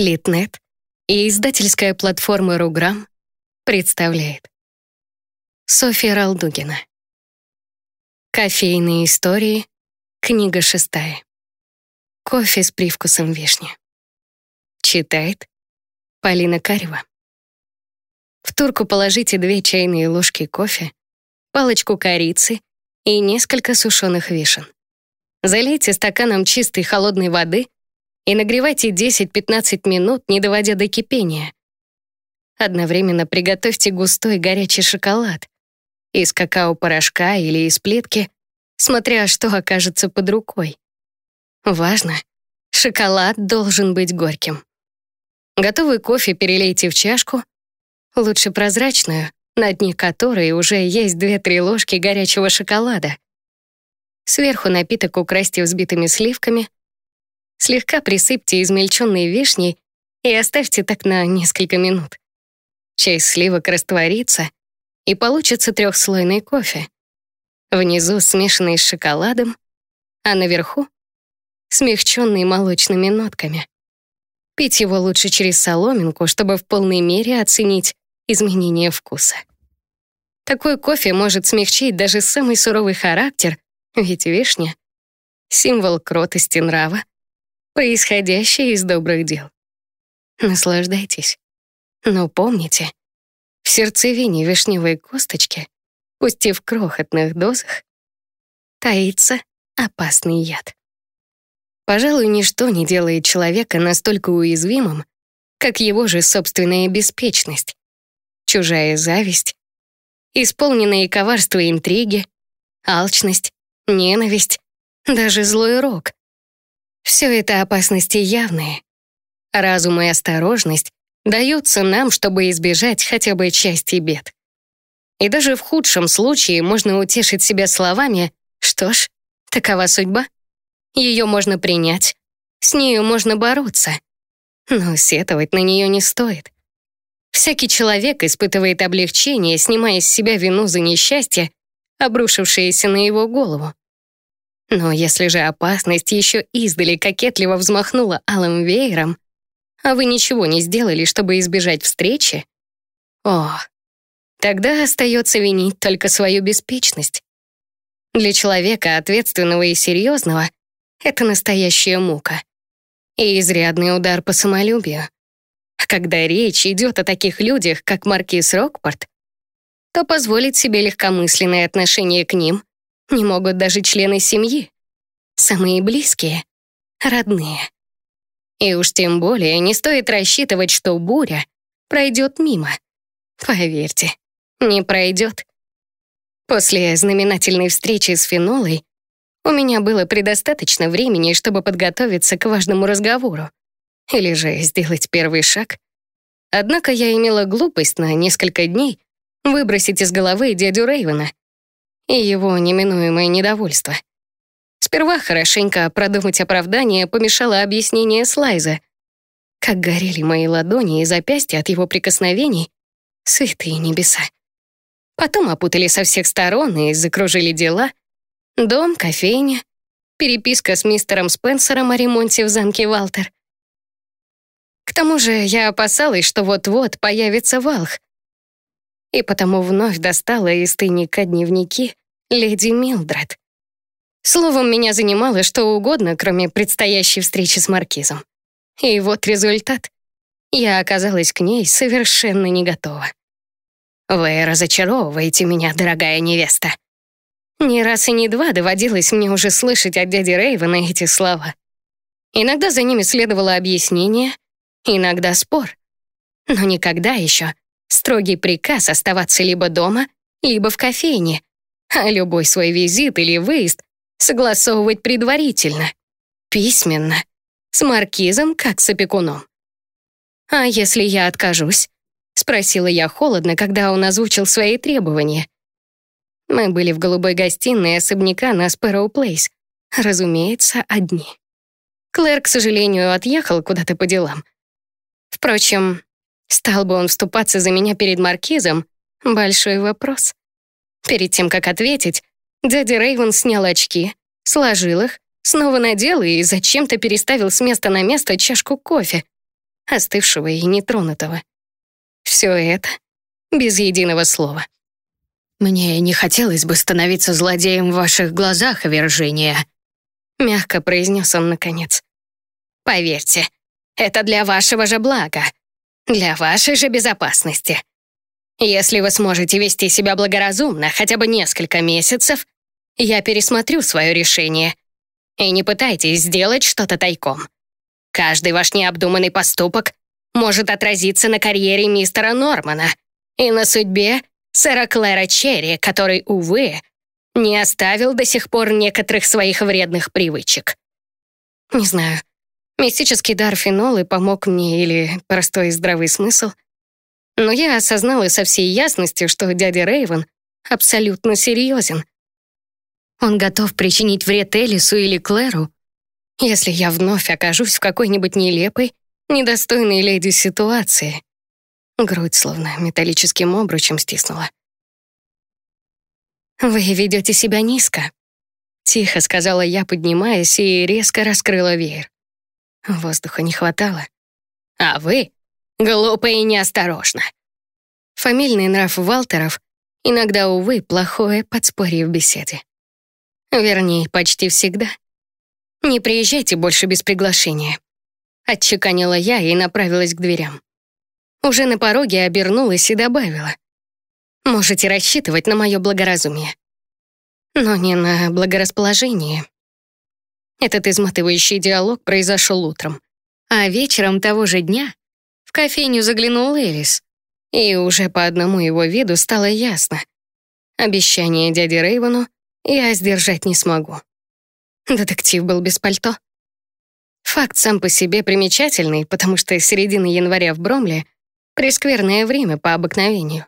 Литнет и издательская платформа «Руграм» представляет Софья Ралдугина Кофейные истории, книга шестая. Кофе с привкусом вишни. Читает Полина Карева. В турку положите две чайные ложки кофе, палочку корицы и несколько сушеных вишен. Залейте стаканом чистой холодной воды и нагревайте 10-15 минут, не доводя до кипения. Одновременно приготовьте густой горячий шоколад из какао-порошка или из плитки, смотря что окажется под рукой. Важно, шоколад должен быть горьким. Готовый кофе перелейте в чашку, лучше прозрачную, на дне которой уже есть 2-3 ложки горячего шоколада. Сверху напиток украсьте взбитыми сливками, слегка присыпьте измельченной вишней и оставьте так на несколько минут. Часть сливок растворится, и получится трехслойный кофе. Внизу смешанный с шоколадом, а наверху смягченный молочными нотками. Пить его лучше через соломинку, чтобы в полной мере оценить изменение вкуса. Такой кофе может смягчить даже самый суровый характер ведь вишня — символ кротости нрава, происходящий из добрых дел. Наслаждайтесь. Но помните, в сердцевине вишневой косточки, пусть и в крохотных дозах, таится опасный яд. Пожалуй, ничто не делает человека настолько уязвимым, как его же собственная беспечность, чужая зависть, исполненные коварства интриги, алчность, ненависть, даже злой рок. Все это опасности явные. Разум и осторожность даются нам, чтобы избежать хотя бы части бед. И даже в худшем случае можно утешить себя словами «Что ж, такова судьба. Ее можно принять, с нею можно бороться. Но сетовать на нее не стоит. Всякий человек испытывает облегчение, снимая с себя вину за несчастье, обрушившееся на его голову. Но если же опасность еще издали кокетливо взмахнула алым веером, а вы ничего не сделали, чтобы избежать встречи, о, тогда остается винить только свою беспечность. Для человека ответственного и серьезного это настоящая мука и изрядный удар по самолюбию. А когда речь идет о таких людях, как Маркиз Рокпорт, то позволить себе легкомысленное отношение к ним не могут даже члены семьи, самые близкие, родные. И уж тем более не стоит рассчитывать, что буря пройдет мимо. Поверьте, не пройдет. После знаменательной встречи с Фенолой у меня было предостаточно времени, чтобы подготовиться к важному разговору. Или же сделать первый шаг. Однако я имела глупость на несколько дней выбросить из головы дядю Рейвена и его неминуемое недовольство. Сперва хорошенько продумать оправдание помешало объяснение Слайза. Как горели мои ладони и запястья от его прикосновений, святые небеса. Потом опутали со всех сторон и закружили дела. Дом, кофейня, переписка с мистером Спенсером о ремонте в замке Валтер. К тому же я опасалась, что вот-вот появится Валх. И потому вновь достала из тайника дневники леди Милдред. Словом, меня занимало что угодно, кроме предстоящей встречи с Маркизом. И вот результат. Я оказалась к ней совершенно не готова. «Вы разочаровываете меня, дорогая невеста». Ни раз и ни два доводилось мне уже слышать от дяди Рейвена эти слова. Иногда за ними следовало объяснение, иногда спор. Но никогда еще строгий приказ оставаться либо дома, либо в кофейне, а любой свой визит или выезд согласовывать предварительно, письменно, с маркизом как с опекуном. «А если я откажусь?» — спросила я холодно, когда он озвучил свои требования. Мы были в голубой гостиной особняка на Спэроу Плейс. Разумеется, одни. Клэр, к сожалению, отъехал куда-то по делам. Впрочем, стал бы он вступаться за меня перед маркизом — большой вопрос. Перед тем, как ответить, Дядя Рейвен снял очки, сложил их, снова надел и зачем-то переставил с места на место чашку кофе. остывшего и нетронутого. Все это без единого слова. «Мне не хотелось бы становиться злодеем в ваших глазах, Виржиния», мягко произнес он наконец. «Поверьте, это для вашего же блага, для вашей же безопасности. Если вы сможете вести себя благоразумно хотя бы несколько месяцев, я пересмотрю свое решение. И не пытайтесь сделать что-то тайком. Каждый ваш необдуманный поступок может отразиться на карьере мистера Нормана и на судьбе сэра Клэра Черри, который, увы, не оставил до сих пор некоторых своих вредных привычек. Не знаю, мистический дар фенолы помог мне или простой здравый смысл, но я осознала со всей ясностью, что дядя Рейвен абсолютно серьезен. Он готов причинить вред Элису или Клэру, если я вновь окажусь в какой-нибудь нелепой, недостойной леди ситуации. Грудь словно металлическим обручем стиснула. «Вы ведете себя низко», — тихо сказала я, поднимаясь, и резко раскрыла веер. Воздуха не хватало. «А вы глупо и неосторожно». Фамильный нрав Валтеров иногда, увы, плохое подспорье в беседе. Вернее, почти всегда. Не приезжайте больше без приглашения. Отчеканила я и направилась к дверям. Уже на пороге обернулась и добавила. Можете рассчитывать на мое благоразумие. Но не на благорасположение. Этот изматывающий диалог произошел утром. А вечером того же дня в кофейню заглянул Элис. И уже по одному его виду стало ясно. Обещание дяди Рейвану я сдержать не смогу. Детектив был без пальто. Факт сам по себе примечательный, потому что середина января в Бромле — прескверное время по обыкновению.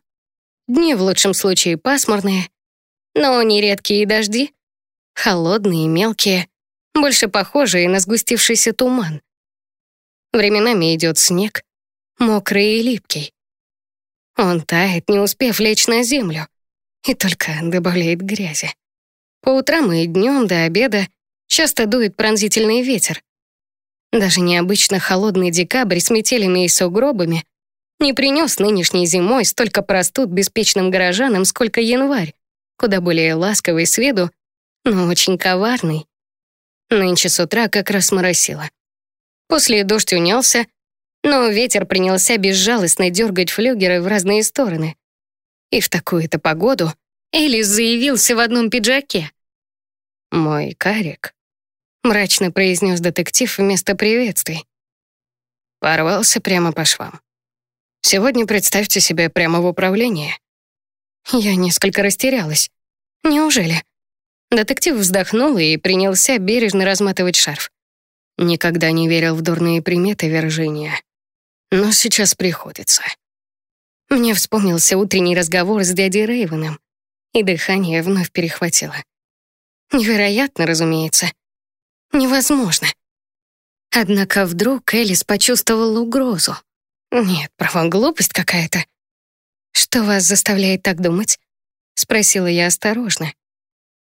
Дни в лучшем случае пасмурные, но нередкие дожди, холодные, мелкие, больше похожие на сгустившийся туман. Временами идет снег, мокрый и липкий. Он тает, не успев лечь на землю, и только добавляет грязи. По утрам и днем до обеда часто дует пронзительный ветер. Даже необычно холодный декабрь с метелями и сугробами не принес нынешней зимой столько простуд беспечным горожанам, сколько январь, куда более ласковый с виду, но очень коварный. Нынче с утра как раз моросило. После дождь унялся, но ветер принялся безжалостно дергать флюгеры в разные стороны. И в такую-то погоду Элис заявился в одном пиджаке. «Мой карик», мрачно произнес детектив вместо приветствий. Порвался прямо по швам. Сегодня представьте себе прямо в управлении. Я несколько растерялась. Неужели? Детектив вздохнул и принялся бережно разматывать шарф. Никогда не верил в дурные приметы Виржиния. Но сейчас приходится. Мне вспомнился утренний разговор с дядей Рейвеном, и дыхание вновь перехватило. Невероятно, разумеется. Невозможно. Однако вдруг Элис почувствовал угрозу. Нет, право, глупость какая-то. Что вас заставляет так думать? Спросила я осторожно.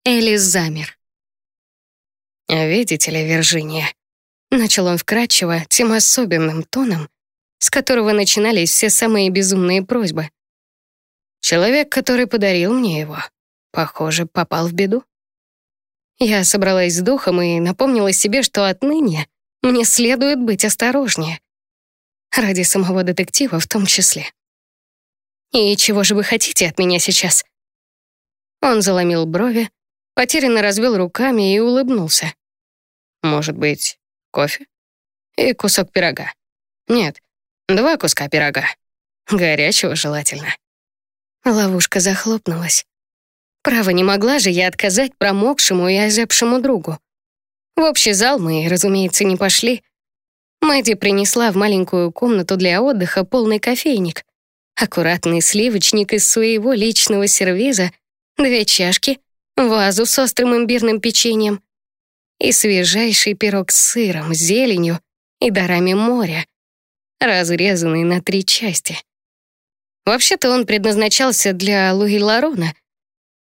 Элис замер. «Видите ли, Виржиния?» Начал он вкратчиво, тем особенным тоном, с которого начинались все самые безумные просьбы. Человек, который подарил мне его, похоже, попал в беду. Я собралась с духом и напомнила себе, что отныне мне следует быть осторожнее. Ради самого детектива в том числе. «И чего же вы хотите от меня сейчас?» Он заломил брови, потерянно развел руками и улыбнулся. «Может быть, кофе? И кусок пирога? Нет, два куска пирога. Горячего желательно». Ловушка захлопнулась. Право, не могла же я отказать промокшему и озябшему другу. В общий зал мы, разумеется, не пошли. Мэдди принесла в маленькую комнату для отдыха полный кофейник, аккуратный сливочник из своего личного сервиза, две чашки, вазу с острым имбирным печеньем и свежайший пирог с сыром, зеленью и дарами моря, разрезанный на три части. Вообще-то он предназначался для Луи Ларона —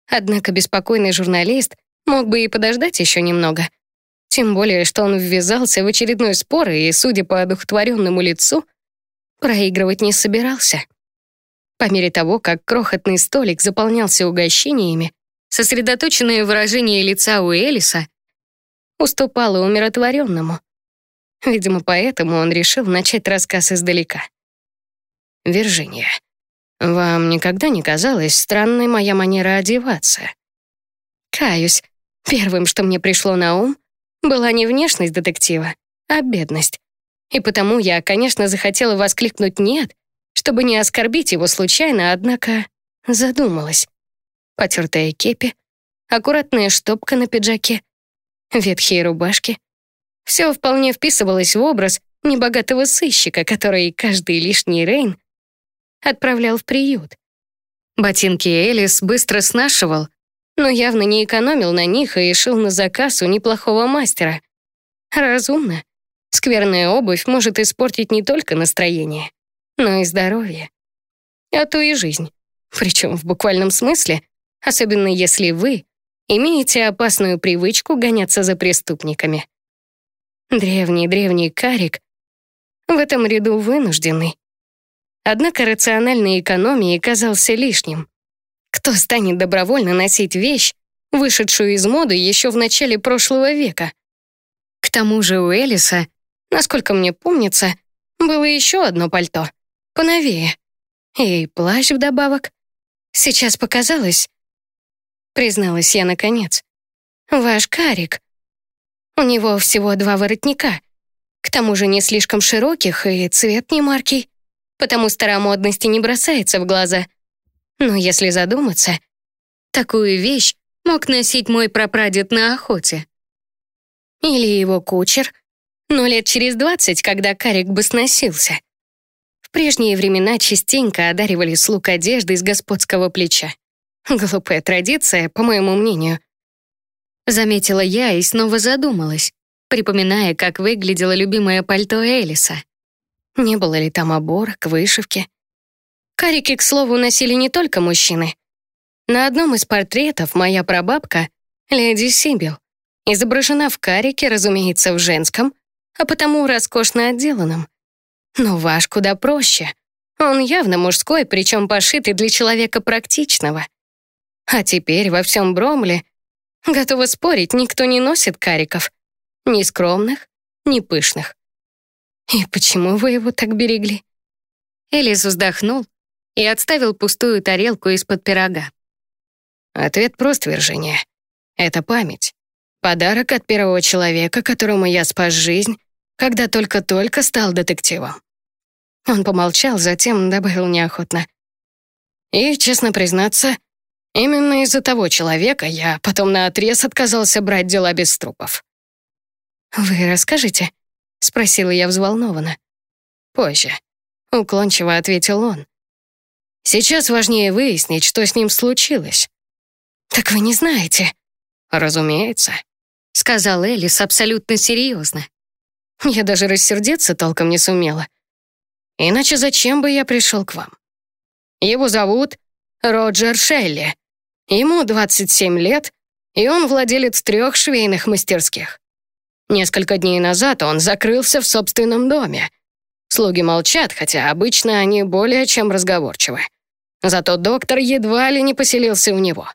Однако беспокойный журналист мог бы и подождать еще немного. Тем более, что он ввязался в очередной спор и, судя по одухотворенному лицу, проигрывать не собирался. По мере того, как крохотный столик заполнялся угощениями, сосредоточенное выражение лица у Элиса уступало умиротворенному. Видимо, поэтому он решил начать рассказ издалека. «Виржиния, вам никогда не казалась странной моя манера одеваться?» Каюсь, первым, что мне пришло на ум, была не внешность детектива, а бедность. И потому я, конечно, захотела воскликнуть «нет», чтобы не оскорбить его случайно, однако задумалась. Потертая кепи, аккуратная штопка на пиджаке, ветхие рубашки. Все вполне вписывалось в образ небогатого сыщика, который каждый лишний рейн отправлял в приют. Ботинки Элис быстро снашивал, но явно не экономил на них и шил на заказ у неплохого мастера. Разумно. Скверная обувь может испортить не только настроение, но и здоровье. А то и жизнь. Причем в буквальном смысле, особенно если вы имеете опасную привычку гоняться за преступниками. Древний-древний карик в этом ряду вынужденный. Однако рациональной экономии казался лишним. Кто станет добровольно носить вещь, вышедшую из моды еще в начале прошлого века? К тому же у Элиса Насколько мне помнится, было еще одно пальто, поновее. И плащ вдобавок. Сейчас показалось, призналась я наконец. Ваш карик. У него всего два воротника. К тому же не слишком широких и цвет не маркий, потому старомодности не бросается в глаза. Но если задуматься, такую вещь мог носить мой прапрадед на охоте. Или его кучер — но лет через двадцать, когда карик бы сносился. В прежние времена частенько одаривали слуг одежды из господского плеча. Глупая традиция, по моему мнению. Заметила я и снова задумалась, припоминая, как выглядело любимое пальто Элиса. Не было ли там оборок, вышивки? Карики, к слову, носили не только мужчины. На одном из портретов моя прабабка, леди Сибил, изображена в карике, разумеется, в женском, а потому роскошно отделанным. Но ваш куда проще. Он явно мужской, причем пошитый для человека практичного. А теперь во всем Бромле, готова спорить, никто не носит кариков. Ни скромных, ни пышных. И почему вы его так берегли? Элис вздохнул и отставил пустую тарелку из-под пирога. Ответ прост, Виржиния. Это память. Подарок от первого человека, которому я спас жизнь когда только-только стал детективом. Он помолчал, затем добавил неохотно. И, честно признаться, именно из-за того человека я потом наотрез отказался брать дела без трупов. «Вы расскажете?» — спросила я взволнованно. «Позже», — уклончиво ответил он. «Сейчас важнее выяснить, что с ним случилось». «Так вы не знаете?» «Разумеется», — сказал Элис абсолютно серьезно. Я даже рассердиться толком не сумела. Иначе зачем бы я пришел к вам? Его зовут Роджер Шелли. Ему 27 лет, и он владелец трех швейных мастерских. Несколько дней назад он закрылся в собственном доме. Слуги молчат, хотя обычно они более чем разговорчивы. Зато доктор едва ли не поселился у него.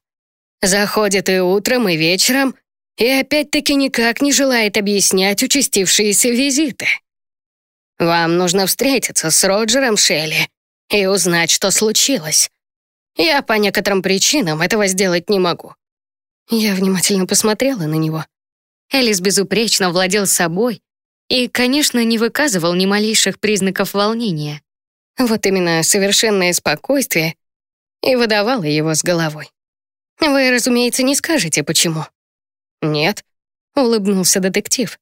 Заходит и утром, и вечером, и опять-таки никак не желает объяснять участившиеся визиты. Вам нужно встретиться с Роджером Шелли и узнать, что случилось. Я по некоторым причинам этого сделать не могу». Я внимательно посмотрела на него. Элис безупречно владел собой и, конечно, не выказывал ни малейших признаков волнения. Вот именно совершенное спокойствие и выдавало его с головой. Вы, разумеется, не скажете, почему. «Нет», — улыбнулся детектив.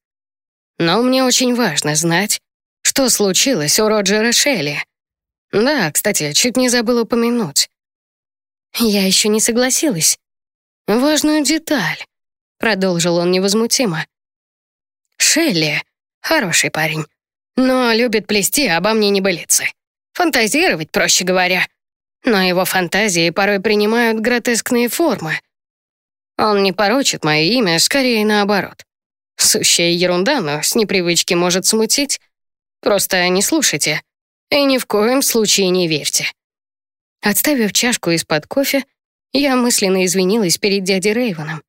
«Но мне очень важно знать, что случилось у Роджера Шелли. Да, кстати, чуть не забыл упомянуть. Я еще не согласилась. Важную деталь, продолжил он невозмутимо. Шелли — хороший парень, но любит плести обо мне небылицы. Фантазировать, проще говоря. Но его фантазии порой принимают гротескные формы. Он не порочит мое имя, скорее наоборот. Сущая ерунда, но с непривычки может смутить. Просто не слушайте. И ни в коем случае не верьте. Отставив чашку из-под кофе, я мысленно извинилась перед дядей Рейвоном.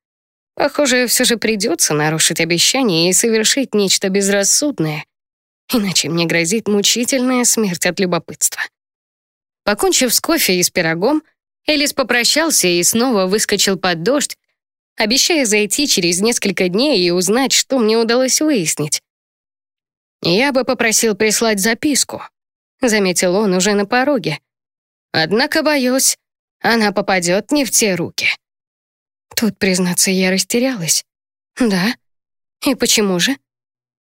Похоже, все же придется нарушить обещание и совершить нечто безрассудное, иначе мне грозит мучительная смерть от любопытства. Покончив с кофе и с пирогом, Элис попрощался и снова выскочил под дождь, обещая зайти через несколько дней и узнать, что мне удалось выяснить. «Я бы попросил прислать записку», — заметил он уже на пороге. «Однако, боюсь, она попадет не в те руки». Тут, признаться, я растерялась. «Да? И почему же?»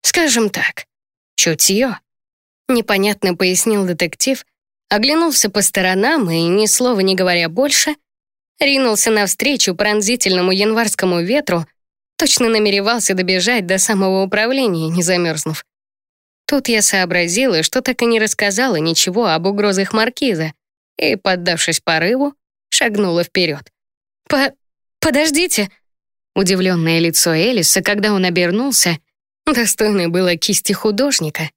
«Скажем так, чутье», — непонятно пояснил детектив, оглянулся по сторонам и, ни слова не говоря больше, ринулся навстречу пронзительному январскому ветру, точно намеревался добежать до самого управления, не замерзнув. Тут я сообразила, что так и не рассказала ничего об угрозах маркиза, и, поддавшись порыву, шагнула вперед. «По... подождите!» Удивленное лицо Элиса, когда он обернулся, достойно было кисти художника.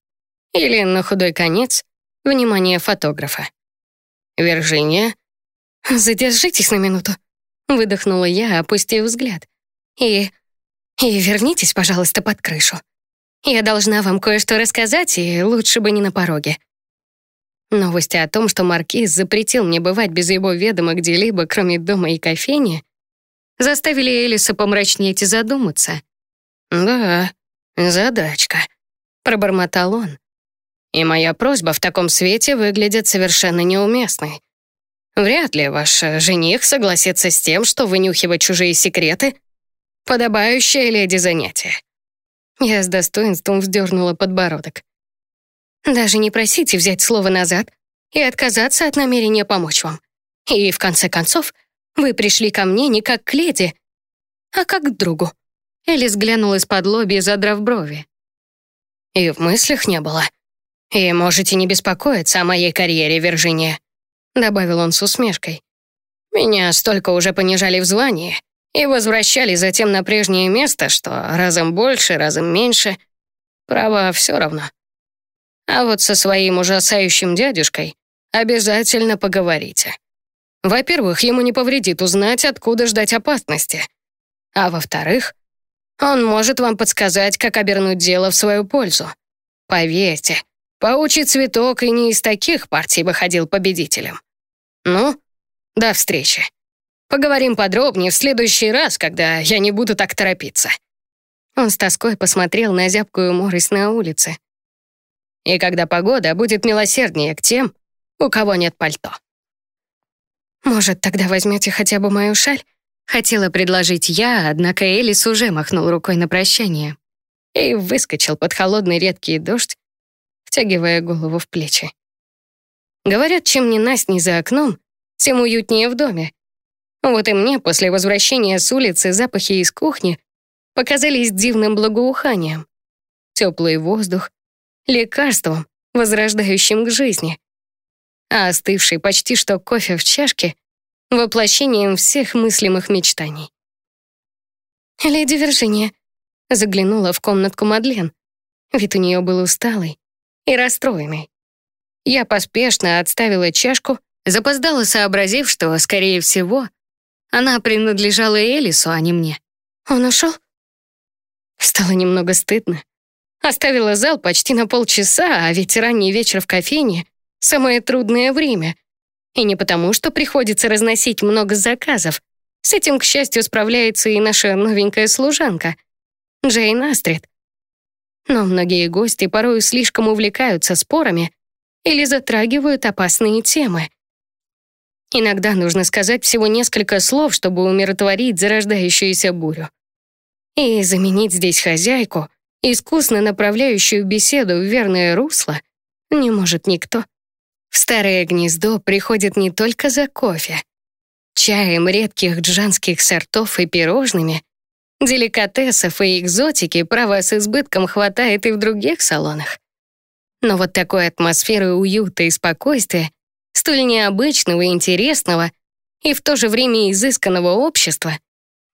Или, на худой конец, внимание фотографа. «Виржиния?» «Задержитесь на минуту», — выдохнула я, опустив взгляд. «И... и вернитесь, пожалуйста, под крышу. Я должна вам кое-что рассказать, и лучше бы не на пороге». Новости о том, что Маркиз запретил мне бывать без его ведома где-либо, кроме дома и кофейни, заставили Элиса помрачнеть и задуматься. «Да, задачка», — пробормотал он. «И моя просьба в таком свете выглядит совершенно неуместной. Вряд ли ваш жених согласится с тем, что вынюхивать чужие секреты — подобающее леди занятие. Я с достоинством вздернула подбородок. Даже не просите взять слово назад и отказаться от намерения помочь вам. И, в конце концов, вы пришли ко мне не как к леди, а как к другу. Элис глянул из-под лоби, задрав брови. И в мыслях не было. И можете не беспокоиться о моей карьере, Виржиния, добавил он с усмешкой. Меня столько уже понижали в звании, и возвращали затем на прежнее место, что разом больше, разом меньше. Право, все равно. А вот со своим ужасающим дядюшкой обязательно поговорите. Во-первых, ему не повредит узнать, откуда ждать опасности. А во-вторых, он может вам подсказать, как обернуть дело в свою пользу. Поверьте, паучий цветок и не из таких партий выходил победителем. Ну, до встречи. Поговорим подробнее в следующий раз, когда я не буду так торопиться». Он с тоской посмотрел на зябкую морось на улице. «И когда погода будет милосерднее к тем, у кого нет пальто». «Может, тогда возьмете хотя бы мою шаль?» Хотела предложить я, однако Элис уже махнул рукой на прощание и выскочил под холодный редкий дождь, втягивая голову в плечи. Говорят, чем не насть за окном, тем уютнее в доме, вот и мне после возвращения с улицы запахи из кухни показались дивным благоуханием. Теплый воздух, лекарством, возрождающим к жизни. А остывший почти что кофе в чашке — воплощением всех мыслимых мечтаний. «Леди Виржиния», — заглянула в комнатку Мадлен. Вид у нее был усталый и расстроенный. Я поспешно отставила чашку, запоздала, сообразив, что, скорее всего, она принадлежала Элису, а не мне. Он ушел? Стало немного стыдно. Оставила зал почти на полчаса, а ведь ранний вечер в кофейне — самое трудное время. И не потому, что приходится разносить много заказов. С этим, к счастью, справляется и наша новенькая служанка, Джейн Астрид. Но многие гости порой слишком увлекаются спорами или затрагивают опасные темы. Иногда нужно сказать всего несколько слов, чтобы умиротворить зарождающуюся бурю. И заменить здесь хозяйку, искусно направляющую беседу в верное русло, не может никто. В старое гнездо приходит не только за кофе. Чаем редких джанских сортов и пирожными, деликатесов и экзотики, право, с избытком хватает и в других салонах. Но вот такой атмосферы уюта и спокойствия столь необычного и интересного и в то же время изысканного общества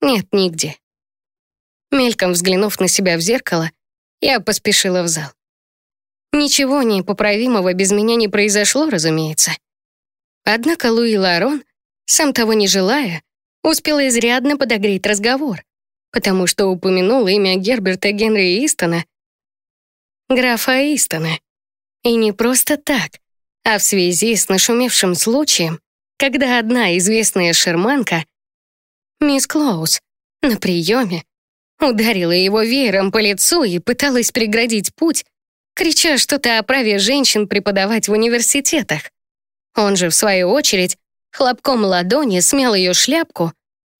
нет нигде. Мельком взглянув на себя в зеркало, я поспешила в зал. Ничего непоправимого без меня не произошло, разумеется. Однако Луи Ларон, сам того не желая, успел изрядно подогреть разговор, потому что упомянул имя Герберта Генри Истона, графа Истона. И не просто так, а в связи с нашумевшим случаем, когда одна известная шерманка, мисс Клоус, на приеме, ударила его веером по лицу и пыталась преградить путь, крича что-то о праве женщин преподавать в университетах. Он же, в свою очередь, хлопком ладони смял ее шляпку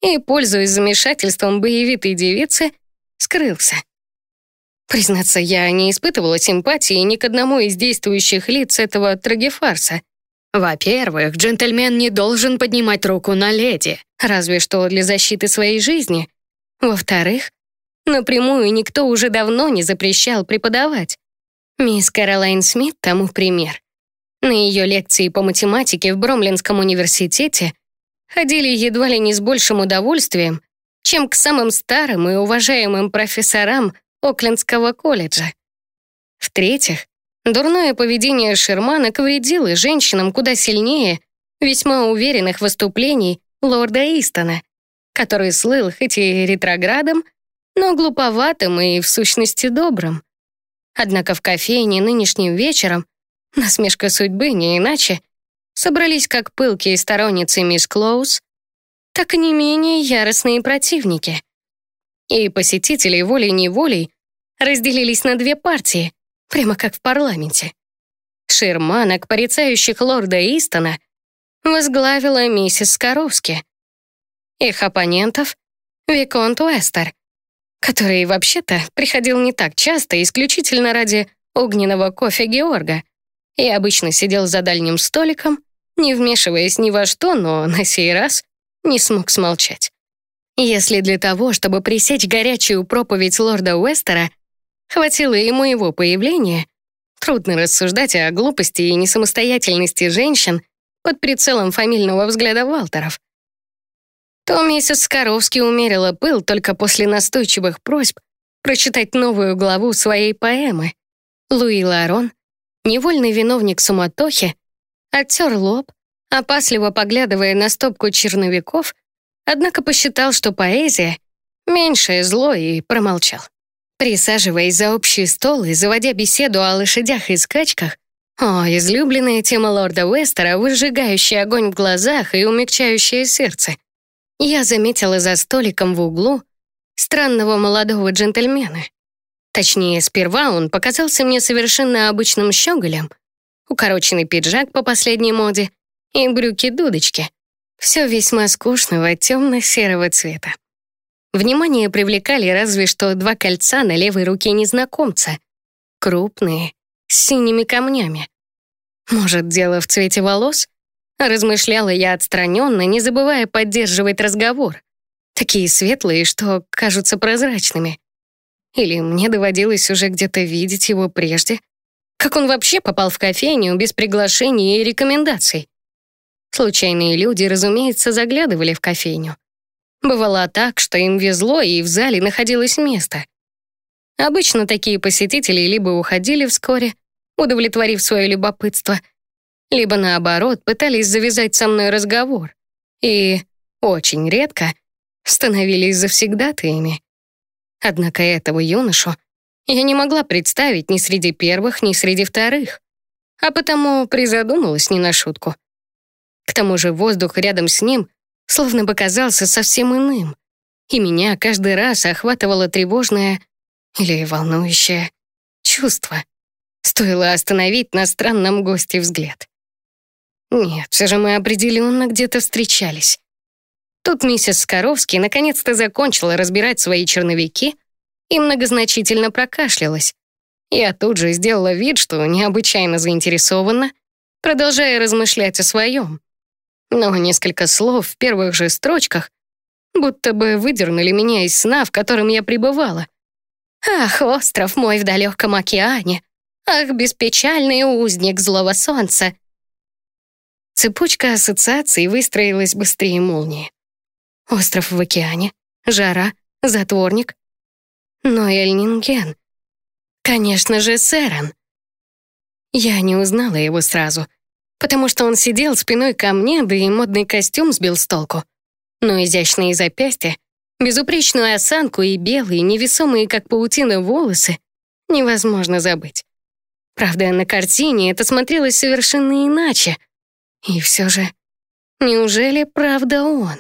и, пользуясь замешательством боевитой девицы, скрылся. Признаться, я не испытывала симпатии ни к одному из действующих лиц этого трагефарса. Во-первых, джентльмен не должен поднимать руку на леди, разве что для защиты своей жизни. Во-вторых, напрямую никто уже давно не запрещал преподавать. Мисс Каролайн Смит тому пример. На ее лекции по математике в Бромлинском университете ходили едва ли не с большим удовольствием, чем к самым старым и уважаемым профессорам Оклендского колледжа. В-третьих, дурное поведение Шермана вредило женщинам куда сильнее весьма уверенных выступлений лорда Истона, который слыл хоть и ретроградом, но глуповатым и, в сущности, добрым. Однако в кофейне нынешним вечером насмешка судьбы не иначе, собрались как пылкие сторонницы мисс Клоуз, так и не менее яростные противники. И посетители волей-неволей разделились на две партии, прямо как в парламенте. Шерманок, порицающих лорда Истона, возглавила миссис Скоровски. Их оппонентов — Виконт Уэстер, который вообще-то приходил не так часто, исключительно ради огненного кофе Георга, и обычно сидел за дальним столиком, не вмешиваясь ни во что, но на сей раз не смог смолчать. Если для того, чтобы пресечь горячую проповедь лорда Уэстера, хватило и моего появления, трудно рассуждать о глупости и несамостоятельности женщин под прицелом фамильного взгляда Валтеров. То миссис Скоровский умерила пыл только после настойчивых просьб прочитать новую главу своей поэмы. Луи Ларон Невольный виновник суматохи оттер лоб, опасливо поглядывая на стопку черновиков, однако посчитал, что поэзия — меньшее зло, и промолчал. Присаживаясь за общий стол и заводя беседу о лошадях и скачках, о, излюбленная тема лорда Уэстера, выжигающая огонь в глазах и умягчающее сердце, я заметила за столиком в углу странного молодого джентльмена, Точнее, сперва он показался мне совершенно обычным щеголем. Укороченный пиджак по последней моде и брюки-дудочки. Все весьма скучного темно-серого цвета. Внимание привлекали разве что два кольца на левой руке незнакомца. Крупные, с синими камнями. Может, дело в цвете волос? Размышляла я отстраненно, не забывая поддерживать разговор. Такие светлые, что кажутся прозрачными. Или мне доводилось уже где-то видеть его прежде? Как он вообще попал в кофейню без приглашений и рекомендаций? Случайные люди, разумеется, заглядывали в кофейню. Бывало так, что им везло, и в зале находилось место. Обычно такие посетители либо уходили вскоре, удовлетворив свое любопытство, либо, наоборот, пытались завязать со мной разговор. И, очень редко, становились завсегдатаями. Однако этого юношу я не могла представить ни среди первых, ни среди вторых, а потому призадумалась не на шутку. К тому же воздух рядом с ним словно бы казался совсем иным, и меня каждый раз охватывало тревожное или волнующее чувство. Стоило остановить на странном госте взгляд. Нет, все же мы определенно где-то встречались. Тут миссис Скоровский наконец-то закончила разбирать свои черновики и многозначительно прокашлялась. Я тут же сделала вид, что необычайно заинтересована, продолжая размышлять о своем. Но несколько слов в первых же строчках будто бы выдернули меня из сна, в котором я пребывала. «Ах, остров мой в далеком океане! Ах, беспечальный узник злого солнца!» Цепочка ассоциаций выстроилась быстрее молнии. Остров в океане, жара, затворник. Но Эльнинген. Конечно же, Сэрон. Я не узнала его сразу, потому что он сидел спиной ко мне, да и модный костюм сбил с толку. Но изящные запястья, безупречную осанку и белые, невесомые, как паутина, волосы невозможно забыть. Правда, на картине это смотрелось совершенно иначе. И все же, неужели правда он?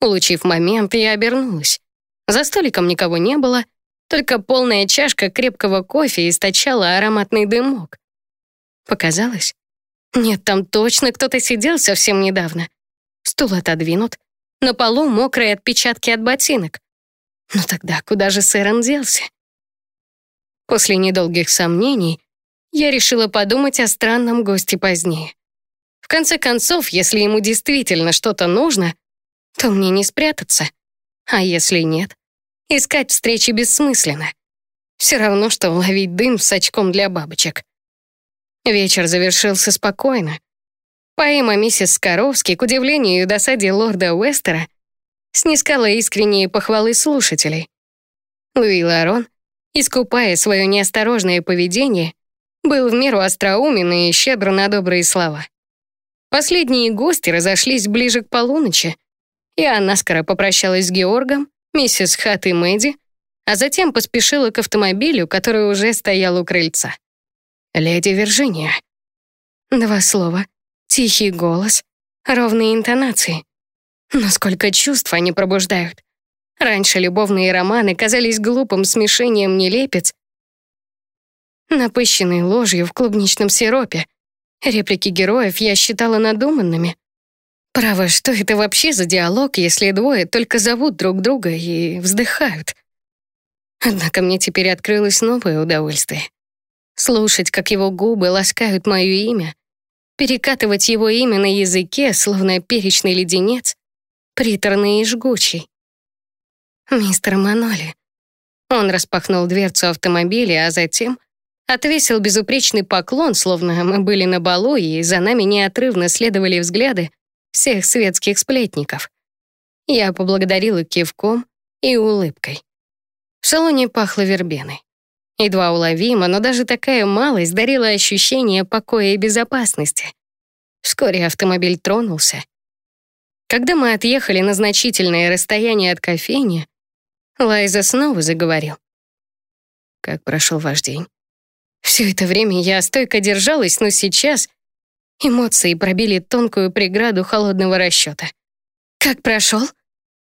Улучив момент, я обернулась. За столиком никого не было, только полная чашка крепкого кофе источала ароматный дымок. Показалось? Нет, там точно кто-то сидел совсем недавно. Стул отодвинут, на полу мокрые отпечатки от ботинок. Но ну тогда куда же Сэрон делся? После недолгих сомнений я решила подумать о странном госте позднее. В конце концов, если ему действительно что-то нужно, то мне не спрятаться. А если нет, искать встречи бессмысленно. Все равно, что ловить дым с очком для бабочек. Вечер завершился спокойно. Поэма миссис Скоровски, к удивлению и досаде лорда Уэстера, снискала искренние похвалы слушателей. Луи Ларон, искупая свое неосторожное поведение, был в меру остроумен и щедр на добрые слова. Последние гости разошлись ближе к полуночи, я наскоро попрощалась с Георгом, миссис Хат и Мэдди, а затем поспешила к автомобилю, который уже стоял у крыльца. «Леди Виржиния». Два слова, тихий голос, ровные интонации. Но сколько чувств они пробуждают. Раньше любовные романы казались глупым смешением нелепец, напыщенной ложью в клубничном сиропе. Реплики героев я считала надуманными. Право, что это вообще за диалог, если двое только зовут друг друга и вздыхают? Однако мне теперь открылось новое удовольствие. Слушать, как его губы ласкают мое имя, перекатывать его имя на языке, словно перечный леденец, приторный и жгучий. «Мистер Маноли». Он распахнул дверцу автомобиля, а затем отвесил безупречный поклон, словно мы были на балу, и за нами неотрывно следовали взгляды всех светских сплетников. Я поблагодарила кивком и улыбкой. В салоне пахло вербеной. Едва уловимо, но даже такая малость дарила ощущение покоя и безопасности. Вскоре автомобиль тронулся. Когда мы отъехали на значительное расстояние от кофейни, Лайза снова заговорил. «Как прошел ваш день?» Все это время я стойко держалась, но сейчас эмоции пробили тонкую преграду холодного расчета. Как прошел?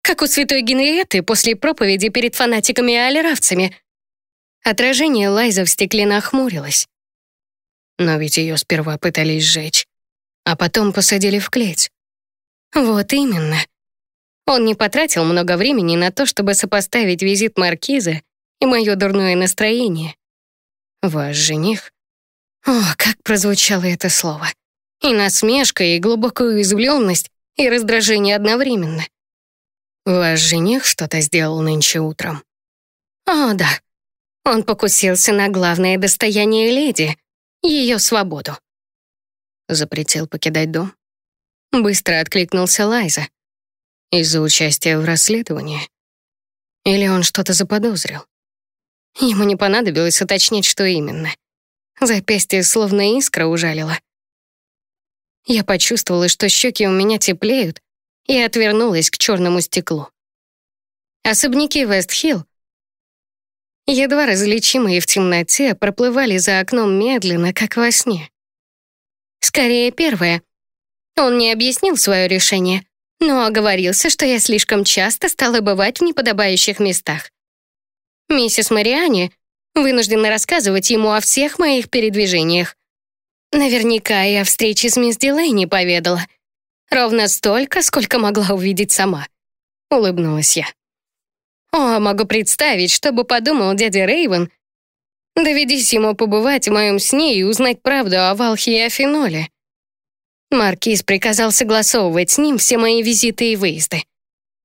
Как у святой Генриетты после проповеди перед фанатиками и аллеравцами. Отражение Лайза в стекле нахмурилось. Но ведь ее сперва пытались сжечь, а потом посадили в клеть. Вот именно. Он не потратил много времени на то, чтобы сопоставить визит Маркиза и мое дурное настроение. «Ваш жених?» О, как прозвучало это слово. И насмешка, и глубокую уязвленность, и раздражение одновременно. «Ваш жених что-то сделал нынче утром?» «О, да. Он покусился на главное достояние леди, ее свободу». Запретил покидать дом. Быстро откликнулся Лайза. Из-за участия в расследовании. Или он что-то заподозрил? Ему не понадобилось уточнить, что именно. Запястье словно искра ужалило. Я почувствовала, что щеки у меня теплеют, и отвернулась к черному стеклу. Особняки Вестхилл, едва различимые в темноте, проплывали за окном медленно, как во сне. Скорее, первое. Он не объяснил свое решение, но оговорился, что я слишком часто стала бывать в неподобающих местах. Миссис Мариани вынуждена рассказывать ему о всех моих передвижениях. Наверняка и о встрече с мисс Дилей не поведала. Ровно столько, сколько могла увидеть сама. Улыбнулась я. О, могу представить, что бы подумал дядя Рейвен, доведись ему побывать в моем сне и узнать правду о Валхе и о Феноле. Маркиз приказал согласовывать с ним все мои визиты и выезды.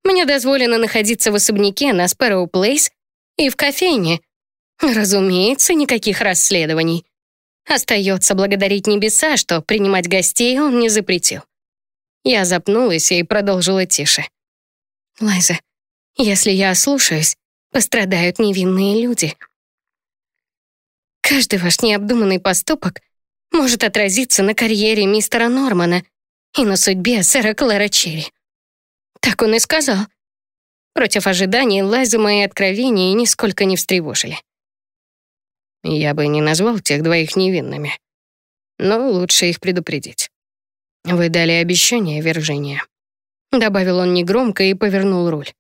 Мне дозволено находиться в особняке на Спэроу Плейс и в кофейне. Разумеется, никаких расследований. Остается благодарить небеса, что принимать гостей он не запретил. Я запнулась и продолжила тише. «Лайза, если я ослушаюсь, пострадают невинные люди. Каждый ваш необдуманный поступок может отразиться на карьере мистера Нормана и на судьбе сэра Клэра Черри. Так он и сказал. Против ожиданий Лайза мои откровения нисколько не встревожили. Я бы не назвал тех двоих невинными, но лучше их предупредить. Вы дали обещание, Вержиния. Добавил он негромко и повернул руль.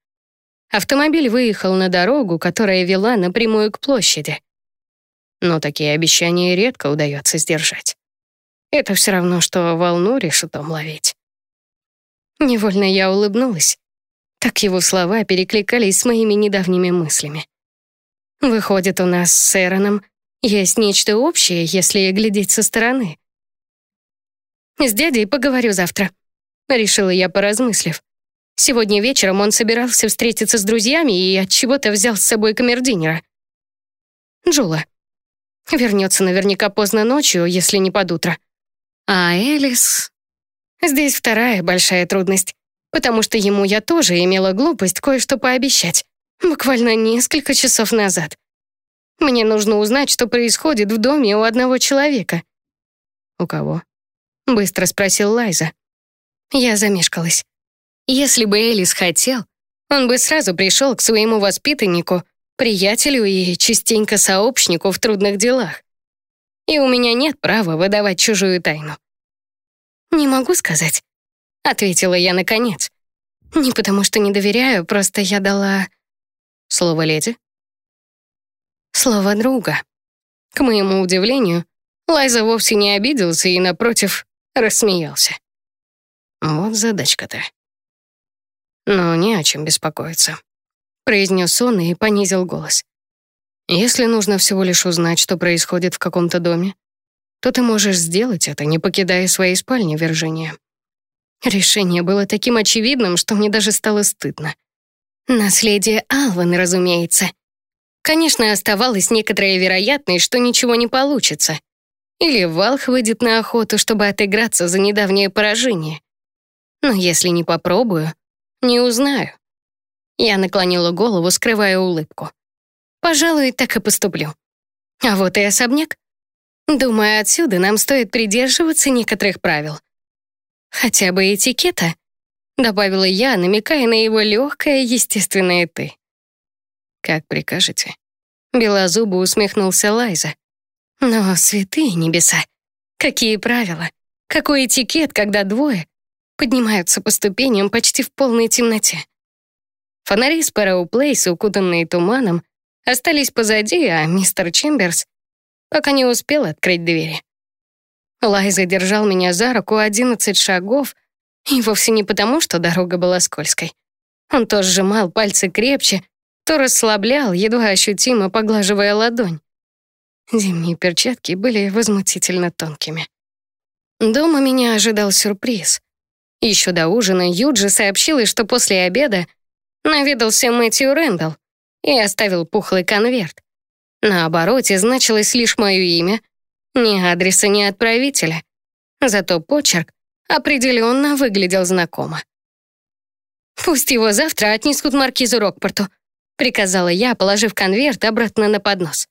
Автомобиль выехал на дорогу, которая вела напрямую к площади. Но такие обещания редко удается сдержать. Это все равно, что волну решетом ловить. Невольно я улыбнулась. Так его слова перекликались с моими недавними мыслями. Выходит, у нас с Эроном есть нечто общее, если глядеть со стороны. С дядей поговорю завтра, решила я, поразмыслив. Сегодня вечером он собирался встретиться с друзьями и от чего-то взял с собой камердинера. Джула. Вернется наверняка поздно ночью, если не под утро. А Элис... Здесь вторая большая трудность, потому что ему я тоже имела глупость кое-что пообещать. Буквально несколько часов назад. Мне нужно узнать, что происходит в доме у одного человека. «У кого?» — быстро спросил Лайза. Я замешкалась. Если бы Элис хотел, он бы сразу пришел к своему воспитаннику, приятелю и частенько сообщнику в трудных делах. И у меня нет права выдавать чужую тайну. «Не могу сказать», — ответила я наконец. «Не потому что не доверяю, просто я дала...» «Слово леди?» «Слово друга». К моему удивлению, Лайза вовсе не обиделся и, напротив, рассмеялся. «Вот задачка-то», но не о чем беспокоиться», — произнес он и понизил голос. «Если нужно всего лишь узнать, что происходит в каком-то доме, то ты можешь сделать это, не покидая своей спальни, Виржиния». Решение было таким очевидным, что мне даже стало стыдно. Наследие Алван, разумеется. Конечно, оставалась некоторая вероятность, что ничего не получится. Или Валх выйдет на охоту, чтобы отыграться за недавнее поражение. Но если не попробую, не узнаю. Я наклонила голову, скрывая улыбку. Пожалуй, так и поступлю. А вот и особняк. Думаю, отсюда нам стоит придерживаться некоторых правил. Хотя бы этикета, добавила я, намекая на его легкое, естественное «ты». «Как прикажете?» Белозубо усмехнулся Лайза. «Но святые небеса! Какие правила! Какой этикет, когда двое поднимаются по ступеням почти в полной темноте. Фонари Спэроу Плейс, укутанные туманом, остались позади, а мистер Чемберс пока не успел открыть двери. Лайза держал меня за руку одиннадцать шагов, и вовсе не потому, что дорога была скользкой. Он то сжимал пальцы крепче, то расслаблял, едва ощутимо поглаживая ладонь. Зимние перчатки были возмутительно тонкими. Дома меня ожидал сюрприз. Еще до ужина Юджи сообщила, что после обеда наведался Мэтью Рэндалл и оставил пухлый конверт. На обороте значилось лишь мое имя, ни адреса, ни отправителя. Зато почерк определенно выглядел знакомо. «Пусть его завтра отнесут маркизу Рокпорту», приказала я, положив конверт обратно на поднос.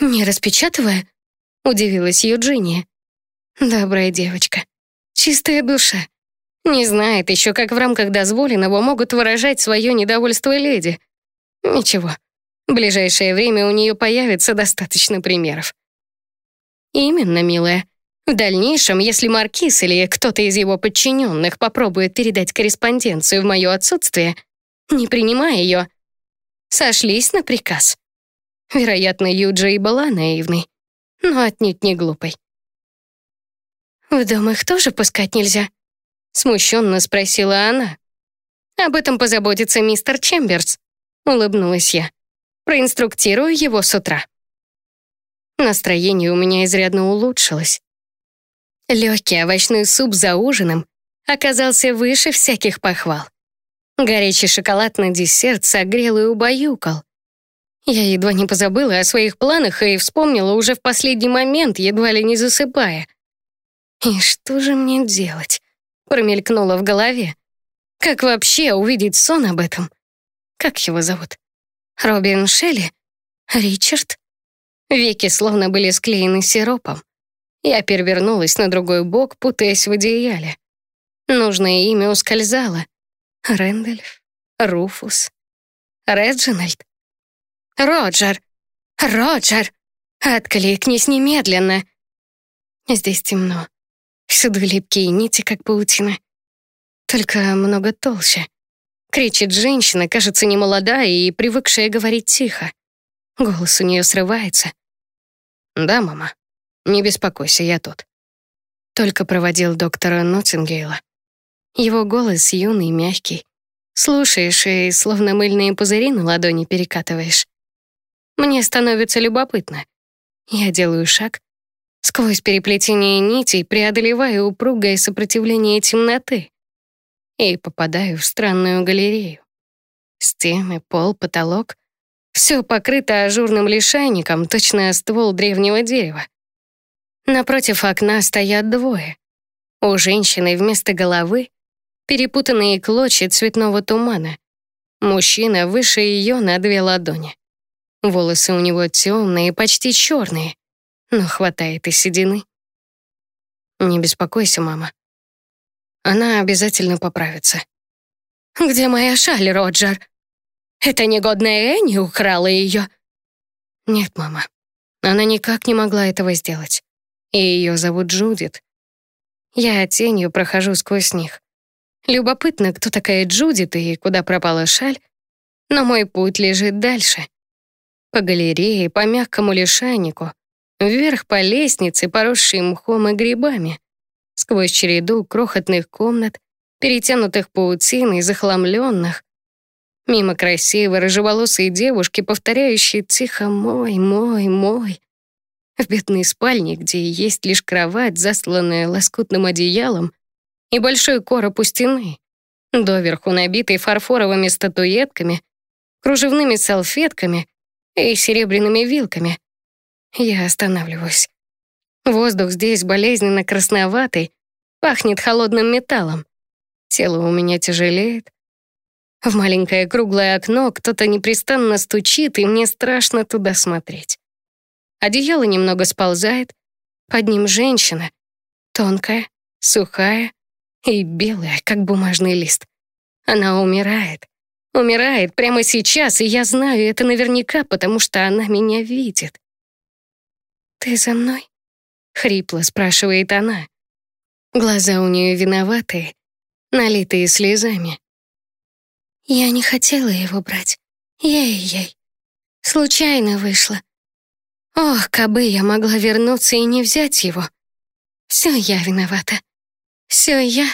«Не распечатывая?» — удивилась Юджиния. «Добрая девочка. Чистая душа. Не знает еще, как в рамках дозволенного могут выражать свое недовольство леди. Ничего, в ближайшее время у нее появится достаточно примеров. Именно, милая. В дальнейшем, если Маркиз или кто-то из его подчиненных попробует передать корреспонденцию в мое отсутствие, не принимая ее, сошлись на приказ. Вероятно, Юджа и была наивной, но отнюдь не глупой. «В дом их тоже пускать нельзя?» — смущенно спросила она. «Об этом позаботится мистер Чемберс», — улыбнулась я. «Проинструктирую его с утра». Настроение у меня изрядно улучшилось. Легкий овощной суп за ужином оказался выше всяких похвал. Горячий шоколад на десерт согрел и убаюкал. Я едва не позабыла о своих планах и вспомнила уже в последний момент, едва ли не засыпая — «И что же мне делать?» — промелькнуло в голове. «Как вообще увидеть сон об этом? Как его зовут? Робин Шелли? Ричард?» Веки словно были склеены сиропом. Я перевернулась на другой бок, путаясь в одеяле. Нужное имя ускользало. Рэндальф, Руфус, Реджинальд. Роджер! Роджер! Откликнись немедленно! Здесь темно. Всюду липкие нити, как паутина. Только много толще. Кричит женщина, кажется, немолодая и привыкшая говорить тихо. Голос у нее срывается. «Да, мама, не беспокойся, я тут». Только проводил доктора Ноттингейла. Его голос юный, мягкий. Слушаешь и словно мыльные пузыри на ладони перекатываешь. Мне становится любопытно. Я делаю шаг. Сквозь переплетение нитей преодолеваю упругое сопротивление темноты и попадаю в странную галерею. Стены, пол, потолок — все покрыто ажурным лишайником, точно ствол древнего дерева. Напротив окна стоят двое. У женщины вместо головы перепутанные клочья цветного тумана. Мужчина выше ее на две ладони. Волосы у него темные, почти черные, но хватает и седины. Не беспокойся, мама. Она обязательно поправится. «Где моя шаль, Роджер? Эта негодная Энни украла ее?» «Нет, мама. Она никак не могла этого сделать. И ее зовут Джудит. Я тенью прохожу сквозь них. Любопытно, кто такая Джудит и куда пропала шаль, но мой путь лежит дальше. По галерее, по мягкому лишайнику, вверх по лестнице, поросшей мхом и грибами, сквозь череду крохотных комнат, перетянутых паутиной, захламленных, мимо красивой рыжеволосой девушки, повторяющей тихо «мой, мой, мой», в бедной спальне, где есть лишь кровать, засланная лоскутным одеялом, и большой короб у стены, доверху набитый фарфоровыми статуэтками, кружевными салфетками и серебряными вилками. Я останавливаюсь. Воздух здесь болезненно красноватый, пахнет холодным металлом. Тело у меня тяжелеет. В маленькое круглое окно кто-то непрестанно стучит, и мне страшно туда смотреть. Одеяло немного сползает, под ним женщина, тонкая, сухая и белая, как бумажный лист. Она умирает. Умирает прямо сейчас, и я знаю это наверняка, потому что она меня видит. «Ты за мной?» — хрипло спрашивает она. Глаза у нее виноватые, налитые слезами. Я не хотела его брать. Ей-ей. Случайно вышло. Ох, кабы я могла вернуться и не взять его. Все я виновата. Все я.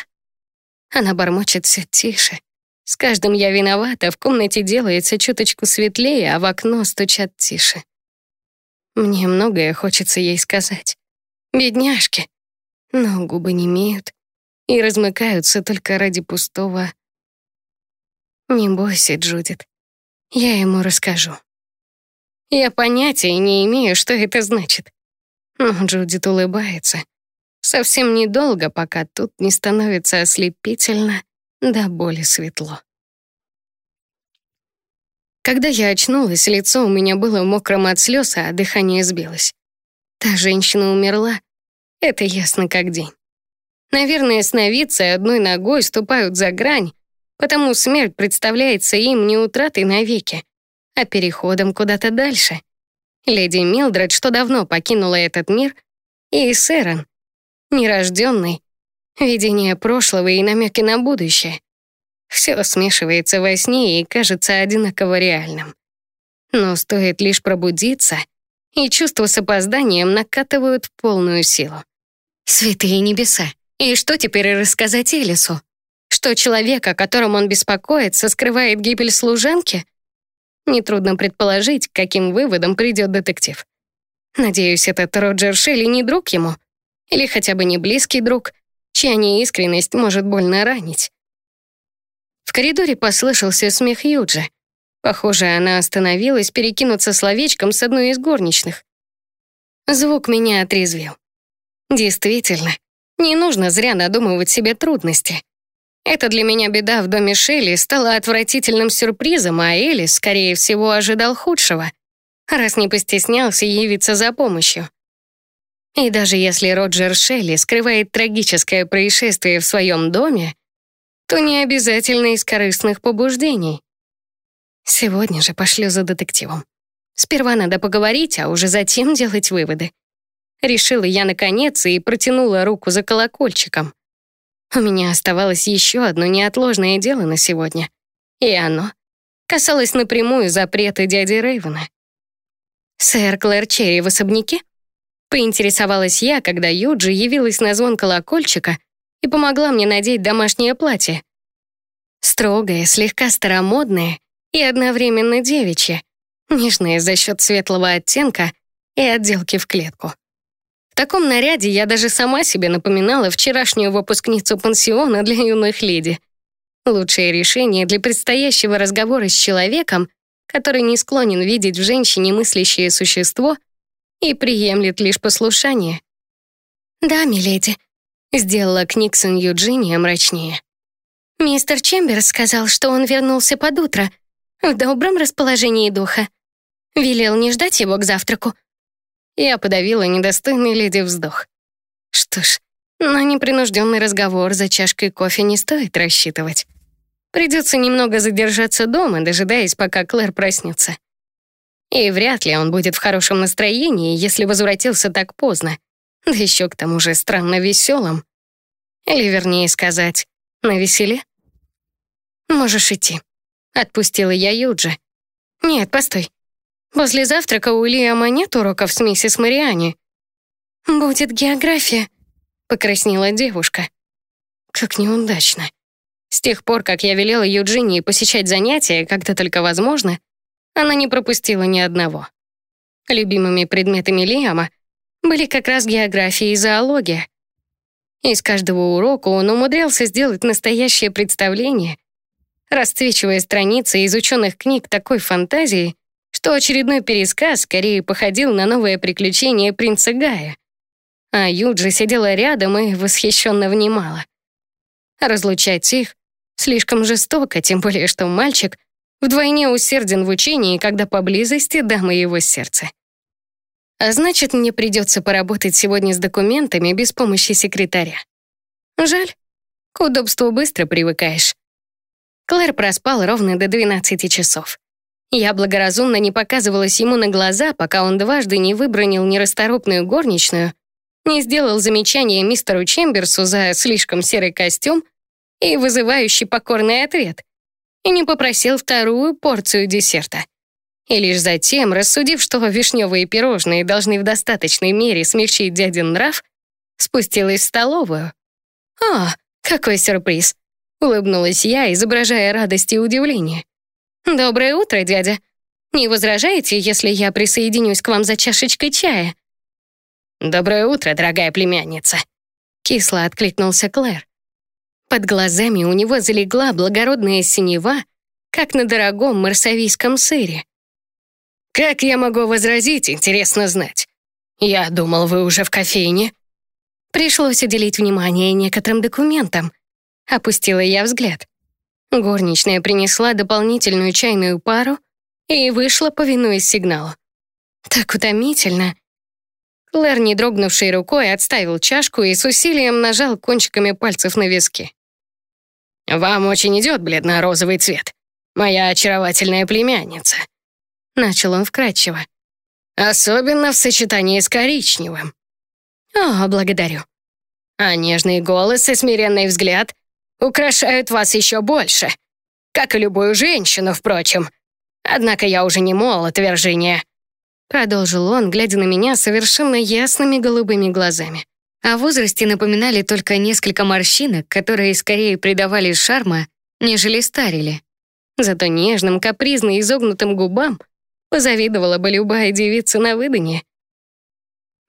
Она бормочет все тише. С каждым я виновата, в комнате делается чуточку светлее, а в окно стучат тише. Мне многое хочется ей сказать. Бедняжки. Но губы не имеют и размыкаются только ради пустого. Не бойся, Джудит. Я ему расскажу. Я понятия не имею, что это значит. Но Джудит улыбается. Совсем недолго, пока тут не становится ослепительно да боли светло. Когда я очнулась, лицо у меня было мокрым от слез, а дыхание сбилось. Та женщина умерла. Это ясно как день. Наверное, сновидцы одной ногой ступают за грань, потому смерть представляется им не утратой навеки, а переходом куда-то дальше. Леди Милдред, что давно покинула этот мир, и Сэрон, нерожденный, видение прошлого и намеки на будущее. Все смешивается во сне и кажется одинаково реальным. Но стоит лишь пробудиться, и чувства с опозданием накатывают в полную силу. Святые небеса! И что теперь рассказать Элису? Что человек, о котором он беспокоится, скрывает гибель служанки? Нетрудно предположить, к каким выводом придет детектив. Надеюсь, этот Роджер Шелли не друг ему. Или хотя бы не близкий друг, чья неискренность может больно ранить. В коридоре послышался смех Юджи. Похоже, она остановилась перекинуться словечком с одной из горничных. Звук меня отрезвил. Действительно, не нужно зря надумывать себе трудности. Это для меня беда в доме Шелли стала отвратительным сюрпризом, а Элис, скорее всего, ожидал худшего, раз не постеснялся явиться за помощью. И даже если Роджер Шелли скрывает трагическое происшествие в своем доме, то не обязательно из корыстных побуждений. Сегодня же пошлю за детективом. Сперва надо поговорить, а уже затем делать выводы. Решила я наконец и протянула руку за колокольчиком. У меня оставалось еще одно неотложное дело на сегодня. И оно касалось напрямую запрета дяди Рейвена. «Сэр Клэр Черри в особняке?» Поинтересовалась я, когда Юджи явилась на звон колокольчика и помогла мне надеть домашнее платье. Строгое, слегка старомодное и одновременно девичье, нежное за счет светлого оттенка и отделки в клетку. В таком наряде я даже сама себе напоминала вчерашнюю выпускницу пансиона для юных леди. Лучшее решение для предстоящего разговора с человеком, который не склонен видеть в женщине мыслящее существо и приемлет лишь послушание. «Да, миледи», — сделала Книксон Юджиния мрачнее. «Мистер Чемберс сказал, что он вернулся под утро, в добром расположении духа. Велел не ждать его к завтраку». Я подавила недостойный леди вздох. Что ж, на непринужденный разговор за чашкой кофе не стоит рассчитывать. Придется немного задержаться дома, дожидаясь, пока Клэр проснется. И вряд ли он будет в хорошем настроении, если возвратился так поздно. Да еще к тому же странно веселым. Или, вернее сказать, на веселе. «Можешь идти», — отпустила я Юджи. «Нет, постой. После завтрака у Лиама нет уроков с миссис Мариани». «Будет география», — покраснела девушка. Как неудачно. С тех пор, как я велела Юджинии посещать занятия, когда только возможно, она не пропустила ни одного. Любимыми предметами Лиама были как раз география и зоология. Из каждого урока он умудрялся сделать настоящее представление, расцвечивая страницы из ученых книг такой фантазии, что очередной пересказ скорее походил на новое приключение принца Гая. А Юджи сидела рядом и восхищенно внимала. Разлучать их слишком жестоко, тем более что мальчик Вдвойне усерден в учении, когда поблизости дама его сердца. А значит, мне придется поработать сегодня с документами без помощи секретаря. Жаль, к удобству быстро привыкаешь. Клэр проспал ровно до 12 часов. Я благоразумно не показывалась ему на глаза, пока он дважды не выбронил нерасторопную горничную, не сделал замечания мистеру Чемберсу за слишком серый костюм и вызывающий покорный ответ — и не попросил вторую порцию десерта. И лишь затем, рассудив, что вишневые пирожные должны в достаточной мере смягчить дядин нрав, спустилась в столовую. «А, какой сюрприз!» — улыбнулась я, изображая радость и удивление. «Доброе утро, дядя. Не возражаете, если я присоединюсь к вам за чашечкой чая?» «Доброе утро, дорогая племянница», — кисло откликнулся Клэр. Под глазами у него залегла благородная синева, как на дорогом марсавийском сыре. «Как я могу возразить, интересно знать? Я думал, вы уже в кофейне». Пришлось уделить внимание некоторым документам. Опустила я взгляд. Горничная принесла дополнительную чайную пару и вышла, повинуясь сигналу. Так утомительно. Клэр, не дрогнувшей рукой, отставил чашку и с усилием нажал кончиками пальцев на виски. «Вам очень идет бледно-розовый цвет, моя очаровательная племянница», — начал он вкратчиво. «Особенно в сочетании с коричневым». «О, благодарю». А нежный голос и смиренный взгляд украшают вас еще больше, как и любую женщину, впрочем. Однако я уже не молод, Виржиния», — продолжил он, глядя на меня совершенно ясными голубыми глазами. О возрасте напоминали только несколько морщинок, которые скорее придавали шарма, нежели старили. Зато нежным, капризно изогнутым губам позавидовала бы любая девица на выданье.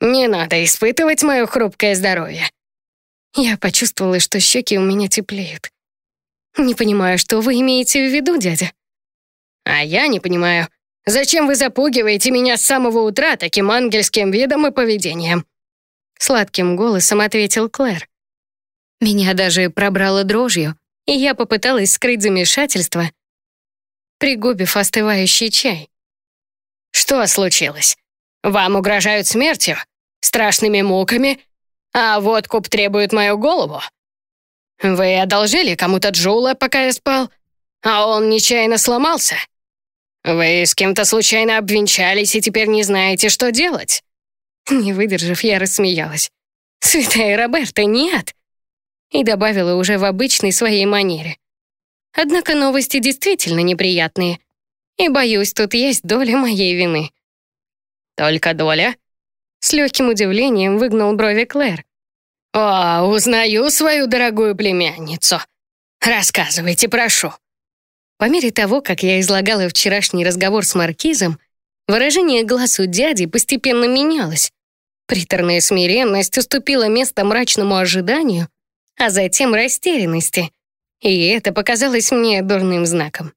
«Не надо испытывать мое хрупкое здоровье». Я почувствовала, что щеки у меня теплеют. «Не понимаю, что вы имеете в виду, дядя?» «А я не понимаю, зачем вы запугиваете меня с самого утра таким ангельским видом и поведением?» Сладким голосом ответил Клэр. Меня даже пробрало дрожью, и я попыталась скрыть замешательство, пригубив остывающий чай. «Что случилось? Вам угрожают смертью? страшными муками, а водкуп требует мою голову. Вы одолжили кому-то Джула, пока я спал, а он нечаянно сломался. Вы с кем-то случайно обвенчались и теперь не знаете, что делать?» Не выдержав, я рассмеялась. «Святая Роберта, нет!» И добавила уже в обычной своей манере. Однако новости действительно неприятные. И, боюсь, тут есть доля моей вины. «Только доля?» С легким удивлением выгнал брови Клэр. «О, узнаю свою дорогую племянницу. Рассказывайте, прошу». По мере того, как я излагала вчерашний разговор с Маркизом, выражение глаз у дяди постепенно менялось. Приторная смиренность уступила место мрачному ожиданию, а затем растерянности. И это показалось мне дурным знаком.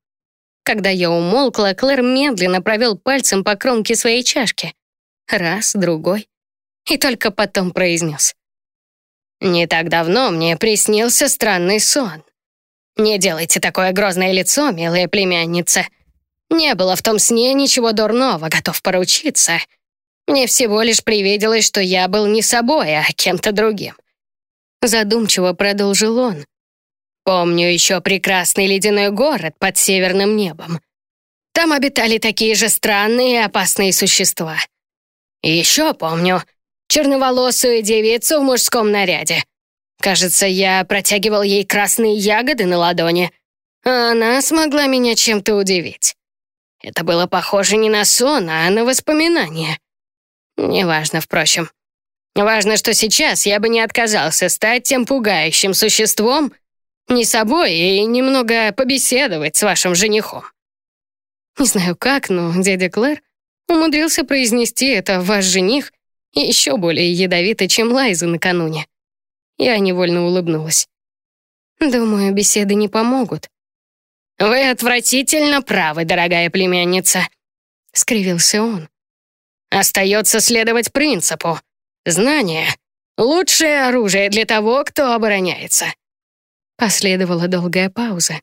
Когда я умолкла, Клэр медленно провел пальцем по кромке своей чашки. Раз, другой. И только потом произнес. «Не так давно мне приснился странный сон. Не делайте такое грозное лицо, милая племянница. Не было в том сне ничего дурного, готов поручиться. Мне всего лишь привиделось, что я был не собой, а кем-то другим. Задумчиво продолжил он. Помню еще прекрасный ледяной город под северным небом. Там обитали такие же странные и опасные существа. Еще помню черноволосую девицу в мужском наряде. Кажется, я протягивал ей красные ягоды на ладони, а она смогла меня чем-то удивить. Это было похоже не на сон, а на воспоминание. Неважно, впрочем. Важно, что сейчас я бы не отказался стать тем пугающим существом, не собой и немного побеседовать с вашим женихом. Не знаю как, но дядя Клэр умудрился произнести это «ваш жених» еще более ядовито, чем Лайза накануне. Я невольно улыбнулась. Думаю, беседы не помогут. «Вы отвратительно правы, дорогая племянница», — скривился он. «Остается следовать принципу. Знание — лучшее оружие для того, кто обороняется». Последовала долгая пауза.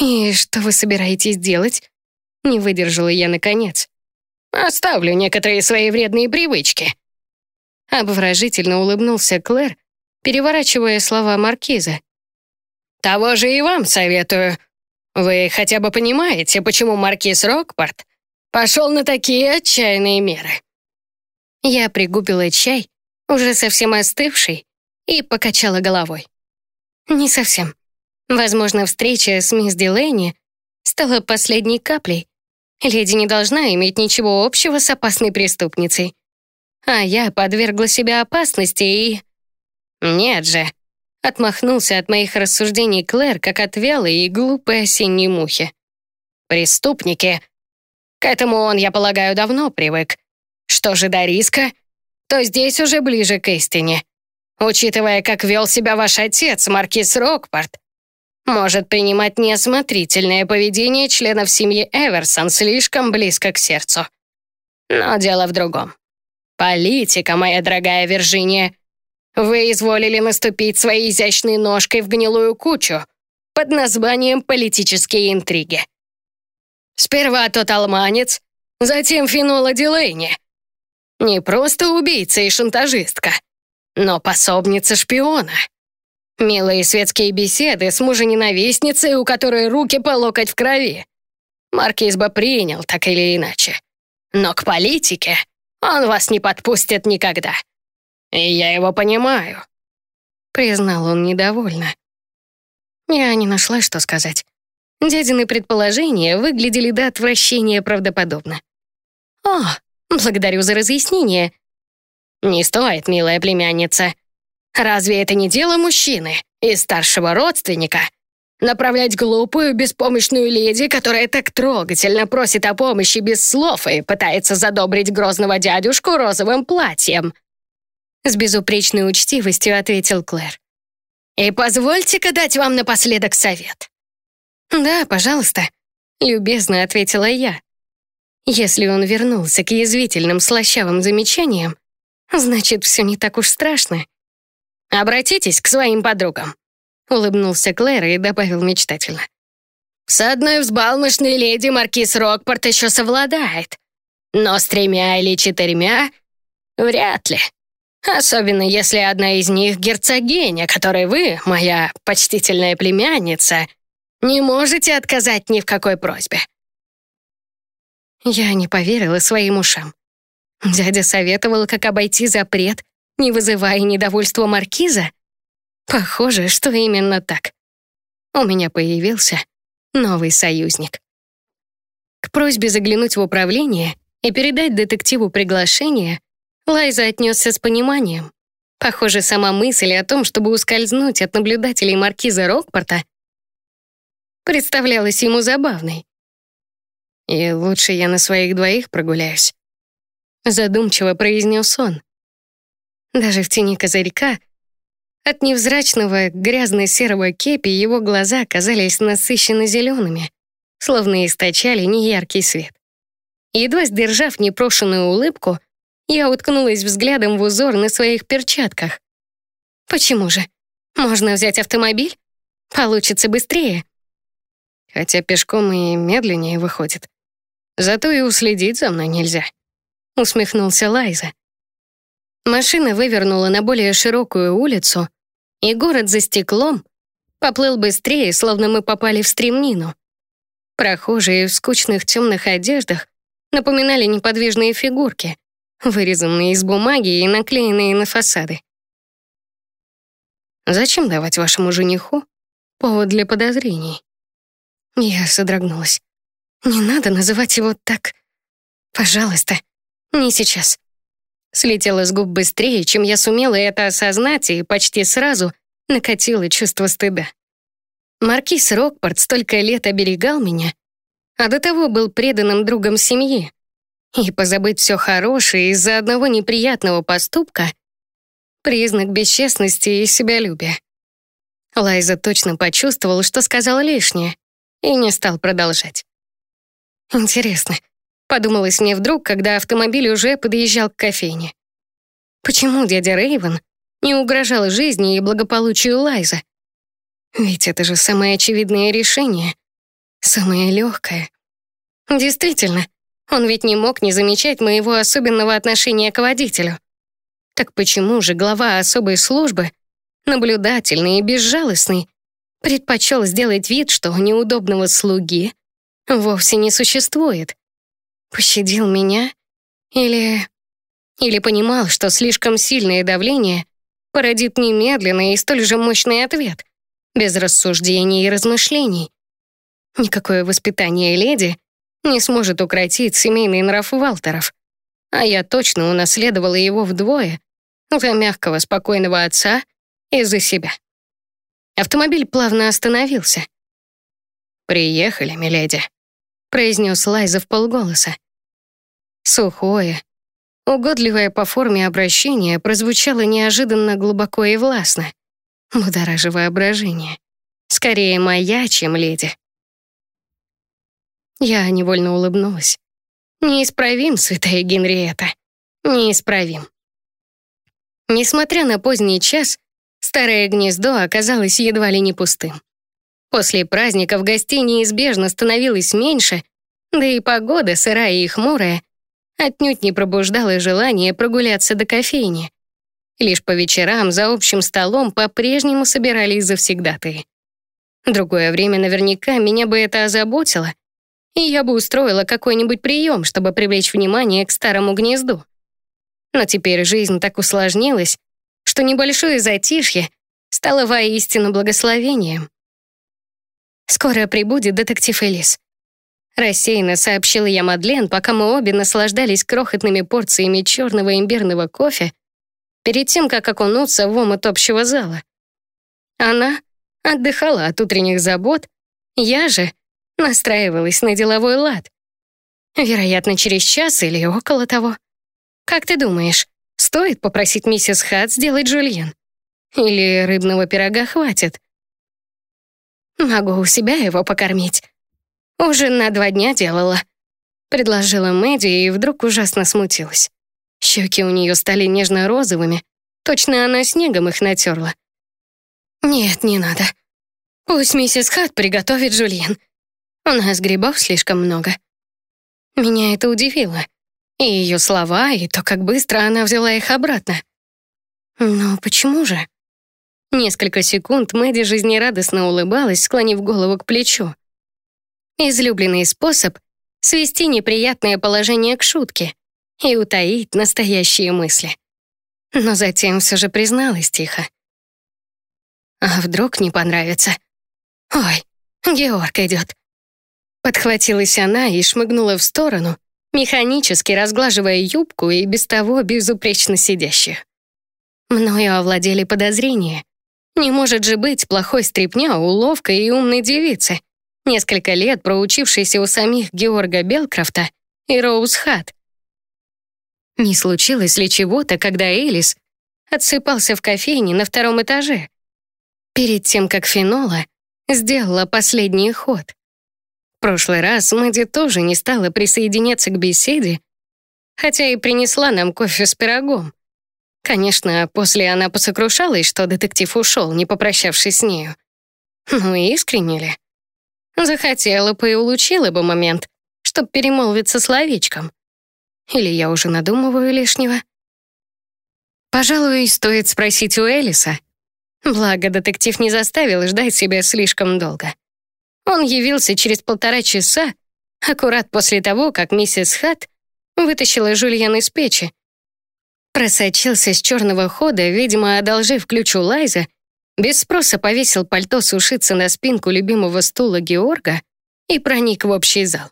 «И что вы собираетесь делать?» Не выдержала я наконец. «Оставлю некоторые свои вредные привычки», Обворожительно улыбнулся Клэр, переворачивая слова маркиза. «Того же и вам советую. Вы хотя бы понимаете, почему маркиз Рокпорт пошел на такие отчаянные меры?» Я пригубила чай, уже совсем остывший, и покачала головой. «Не совсем. Возможно, встреча с мисс Дилейни стала последней каплей. Леди не должна иметь ничего общего с опасной преступницей а я подвергла себя опасности и... Нет же. Отмахнулся от моих рассуждений Клэр, как от вялой и глупой осенней мухи. Преступники. К этому он, я полагаю, давно привык. Что же до риска, то здесь уже ближе к истине. Учитывая, как вел себя ваш отец, маркиз Рокпорт, может принимать неосмотрительное поведение членов семьи Эверсон слишком близко к сердцу. Но дело в другом. «Политика, моя дорогая Виржиния. Вы изволили наступить своей изящной ножкой в гнилую кучу под названием «политические интриги». Сперва тот алманец, затем Финола Дилейни. Не просто убийца и шантажистка, но пособница шпиона. Милые светские беседы с мужененавистницей, у которой руки по локоть в крови. Маркиз бы принял, так или иначе. Но к политике он вас не подпустит никогда. И я его понимаю», — признал он недовольно. Я не нашла, что сказать. Дядины предположения выглядели до отвращения правдоподобно. «О, благодарю за разъяснение». «Не стоит, милая племянница. Разве это не дело мужчины и старшего родственника?» Направлять глупую, беспомощную леди, которая так трогательно просит о помощи без слов и пытается задобрить грозного дядюшку розовым платьем. С безупречной учтивостью ответил Клэр. «И позвольте-ка дать вам напоследок совет». «Да, пожалуйста», — любезно ответила я. Если он вернулся к язвительным слащавым замечаниям, значит, все не так уж страшно. Обратитесь к своим подругам. Улыбнулся Клэр и добавил мечтательно. «С одной взбалмошной леди маркиз Рокпорт еще совладает, но с тремя или четырьмя Вряд ли. Особенно если одна из них герцогиня, которой вы, моя почтительная племянница, не можете отказать ни в какой просьбе. Я не поверила своим ушам. Дядя советовал, как обойти запрет, не вызывая недовольства маркиза. Похоже, что именно так. У меня появился новый союзник. К просьбе заглянуть в управление и передать детективу приглашение Лайза отнесся с пониманием. Похоже, сама мысль о том, чтобы ускользнуть от наблюдателей маркиза Рокпорта, представлялась ему забавной. «И лучше я на своих двоих прогуляюсь», — задумчиво произнес он. Даже в тени козырька от невзрачного грязно-серого кепи его глаза казались насыщенно зелеными, словно источали неяркий свет. Едва сдержав непрошенную улыбку, я уткнулась взглядом в узор на своих перчатках. Почему же? Можно взять автомобиль? Получится быстрее. Хотя пешком и медленнее выходит. Зато и уследить за мной нельзя. Усмехнулся Лайза. Машина вывернула на более широкую улицу, и город за стеклом поплыл быстрее, словно мы попали в стремнину. Прохожие в скучных темных одеждах напоминали неподвижные фигурки, вырезанные из бумаги и наклеенные на фасады. Зачем давать вашему жениху повод для подозрений? Я содрогнулась. Не надо называть его так. Пожалуйста, не сейчас. Слетела с губ быстрее, чем я сумела это осознать, и почти сразу накатило чувство стыда. Маркиз Рокпорт столько лет оберегал меня, а до того был преданным другом семьи, и позабыть все хорошее из-за одного неприятного поступка — признак бесчестности и себялюбия. Лайза точно почувствовал, что сказал лишнее, и не стал продолжать. Интересно, подумалось мне вдруг, когда автомобиль уже подъезжал к кофейне. Почему дядя Рейвен не угрожал жизни и благополучию Лайза? Ведь это же самое очевидное решение, самое легкое. Действительно, он ведь не мог не замечать моего особенного отношения к водителю. Так почему же глава особой службы, наблюдательный и безжалостный, предпочел сделать вид, что неудобного слуги вовсе не существует? Пощадил меня? Или... Или понимал, что слишком сильное давление породит немедленный и столь же мощный ответ, без рассуждений и размышлений? Никакое воспитание леди не сможет укротить семейный нрав Валтеров. А я точно унаследовала его вдвое, за мягкого, спокойного отца и за себя. Автомобиль плавно остановился. «Приехали, миледи», — произнес Лайза в полголоса. Сухое, угодливое по форме обращение прозвучало неожиданно глубоко и властно, будоража воображение. Скорее моя, чем леди. Я невольно улыбнулась. Неисправим, святая Генриетта. Неисправим. Несмотря на поздний час, старое гнездо оказалось едва ли не пустым. После праздников гостей неизбежно становилось меньше, да и погода, сырая и хмурая, отнюдь не пробуждала желание прогуляться до кофейни. Лишь по вечерам за общим столом по-прежнему собирались завсегдатые. Другое время наверняка меня бы это озаботило, и я бы устроила какой-нибудь прием, чтобы привлечь внимание к старому гнезду. Но теперь жизнь так усложнилась, что небольшое затишье стало воистину благословением. «Скоро прибудет детектив Элис», — рассеянно сообщила я Мадлен, пока мы обе наслаждались крохотными порциями черного имбирного кофе перед тем, как окунуться в омут общего зала. Она отдыхала от утренних забот, я же настраивалась на деловой лад. Вероятно, через час или около того. Как ты думаешь, стоит попросить миссис Хат сделать жульен? Или рыбного пирога хватит? Могу у себя его покормить. Уже на два дня делала. Предложила Мэдди и вдруг ужасно смутилась. Щеки у нее стали нежно-розовыми. Точно она снегом их натерла. Нет, не надо. Пусть миссис Хат приготовит жульен. У нас грибов слишком много. Меня это удивило. И ее слова, и то, как быстро она взяла их обратно. Но почему же? Несколько секунд Мэдди жизнерадостно улыбалась, склонив голову к плечу. Излюбленный способ — свести неприятное положение к шутке и утаить настоящие мысли. Но затем все же призналась тихо. А вдруг не понравится? Ой, Георг идет. Подхватилась она и шмыгнула в сторону, механически разглаживая юбку и без того безупречно сидящую. Мною овладели подозрения. Не может же быть плохой стряпня, уловкой и умной девицы, несколько лет проучившейся у самих Георга Белкрафта и Роуз Хат. Не случилось ли чего-то, когда Элис отсыпался в кофейне на втором этаже, перед тем, как Фенола сделала последний ход? В прошлый раз Мэдди тоже не стала присоединяться к беседе, хотя и принесла нам кофе с пирогом. Конечно, после она посокрушалась, что детектив ушел, не попрощавшись с нею. Ну искренне ли? Захотела бы и улучила бы момент, чтоб перемолвиться словечком. Или я уже надумываю лишнего? Пожалуй, стоит спросить у Элиса. Благо, детектив не заставил ждать себя слишком долго. Он явился через полтора часа, аккурат после того, как миссис Хат вытащила Жульен из печи. Просочился с черного хода, видимо, одолжив ключ у Лайза, без спроса повесил пальто сушиться на спинку любимого стула Георга и проник в общий зал.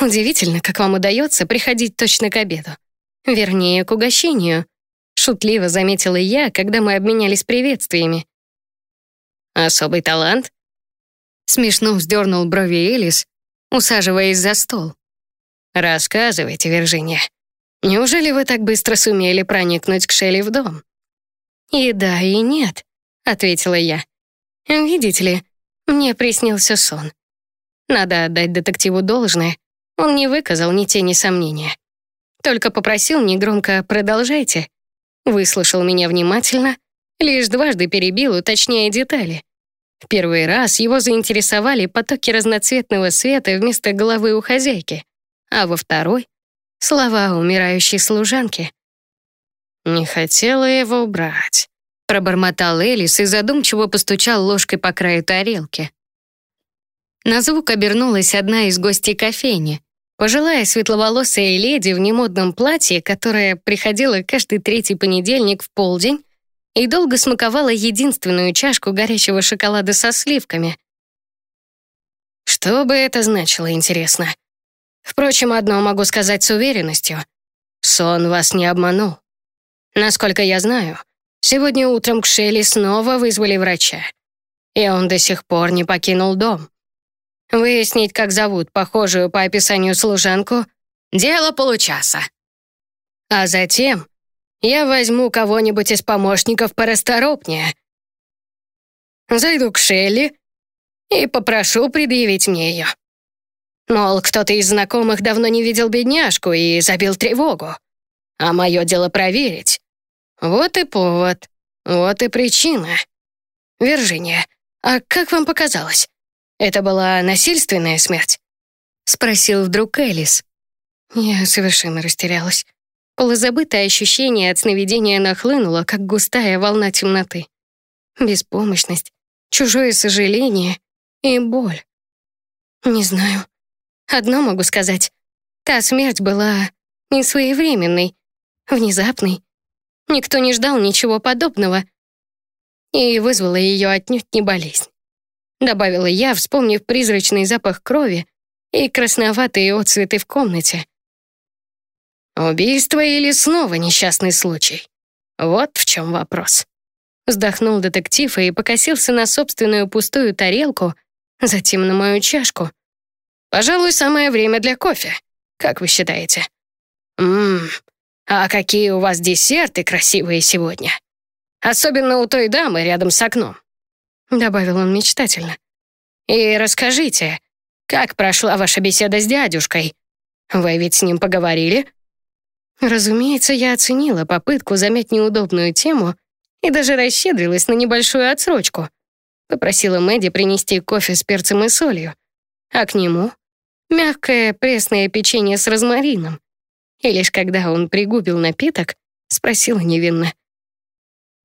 Удивительно, как вам удается приходить точно к обеду. Вернее, к угощению. Шутливо заметила я, когда мы обменялись приветствиями. «Особый талант?» Смешно вздернул брови Элис, усаживаясь за стол. «Рассказывайте, Виржиния. Неужели вы так быстро сумели проникнуть к Шелли в дом?» «И да, и нет», — ответила я. «Видите ли, мне приснился сон. Надо отдать детективу должное. Он не выказал ни тени сомнения. Только попросил негромко «продолжайте». Выслушал меня внимательно, лишь дважды перебил, уточняя детали. В первый раз его заинтересовали потоки разноцветного света вместо головы у хозяйки, а во второй — слова умирающей служанки. «Не хотела его убрать», — пробормотал Элис и задумчиво постучал ложкой по краю тарелки. На звук обернулась одна из гостей кофейни, пожилая светловолосая леди в немодном платье, которая приходила каждый третий понедельник в полдень и долго смаковала единственную чашку горячего шоколада со сливками. Что бы это значило, интересно? Впрочем, одно могу сказать с уверенностью. Сон вас не обманул. Насколько я знаю, сегодня утром к Шелли снова вызвали врача, и он до сих пор не покинул дом. Выяснить, как зовут похожую по описанию служанку, дело получаса. А затем я возьму кого-нибудь из помощников порасторопнее. Зайду к Шелли и попрошу предъявить мне ее. Мол, кто-то из знакомых давно не видел бедняжку и забил тревогу. А мое дело проверить. Вот и повод, вот и причина. Виржиния, а как вам показалось? Это была насильственная смерть?» — спросил вдруг Элис. Я совершенно растерялась. Полузабытое ощущение от сновидения нахлынуло, как густая волна темноты. Беспомощность, чужое сожаление и боль. Не знаю. Одно могу сказать. Та смерть была несвоевременной, внезапной. Никто не ждал ничего подобного. И вызвала ее отнюдь не болезнь добавила я, вспомнив призрачный запах крови и красноватые отцветы в комнате. «Убийство или снова несчастный случай? Вот в чем вопрос». Вздохнул детектив и покосился на собственную пустую тарелку, затем на мою чашку. «Пожалуй, самое время для кофе. Как вы считаете?» «Ммм, а какие у вас десерты красивые сегодня. Особенно у той дамы рядом с окном. — добавил он мечтательно. «И расскажите, как прошла ваша беседа с дядюшкой? Вы ведь с ним поговорили?» Разумеется, я оценила попытку замять неудобную тему и даже расщедрилась на небольшую отсрочку. Попросила Мэдди принести кофе с перцем и солью, а к нему — мягкое пресное печенье с розмарином. И лишь когда он пригубил напиток, спросила невинно.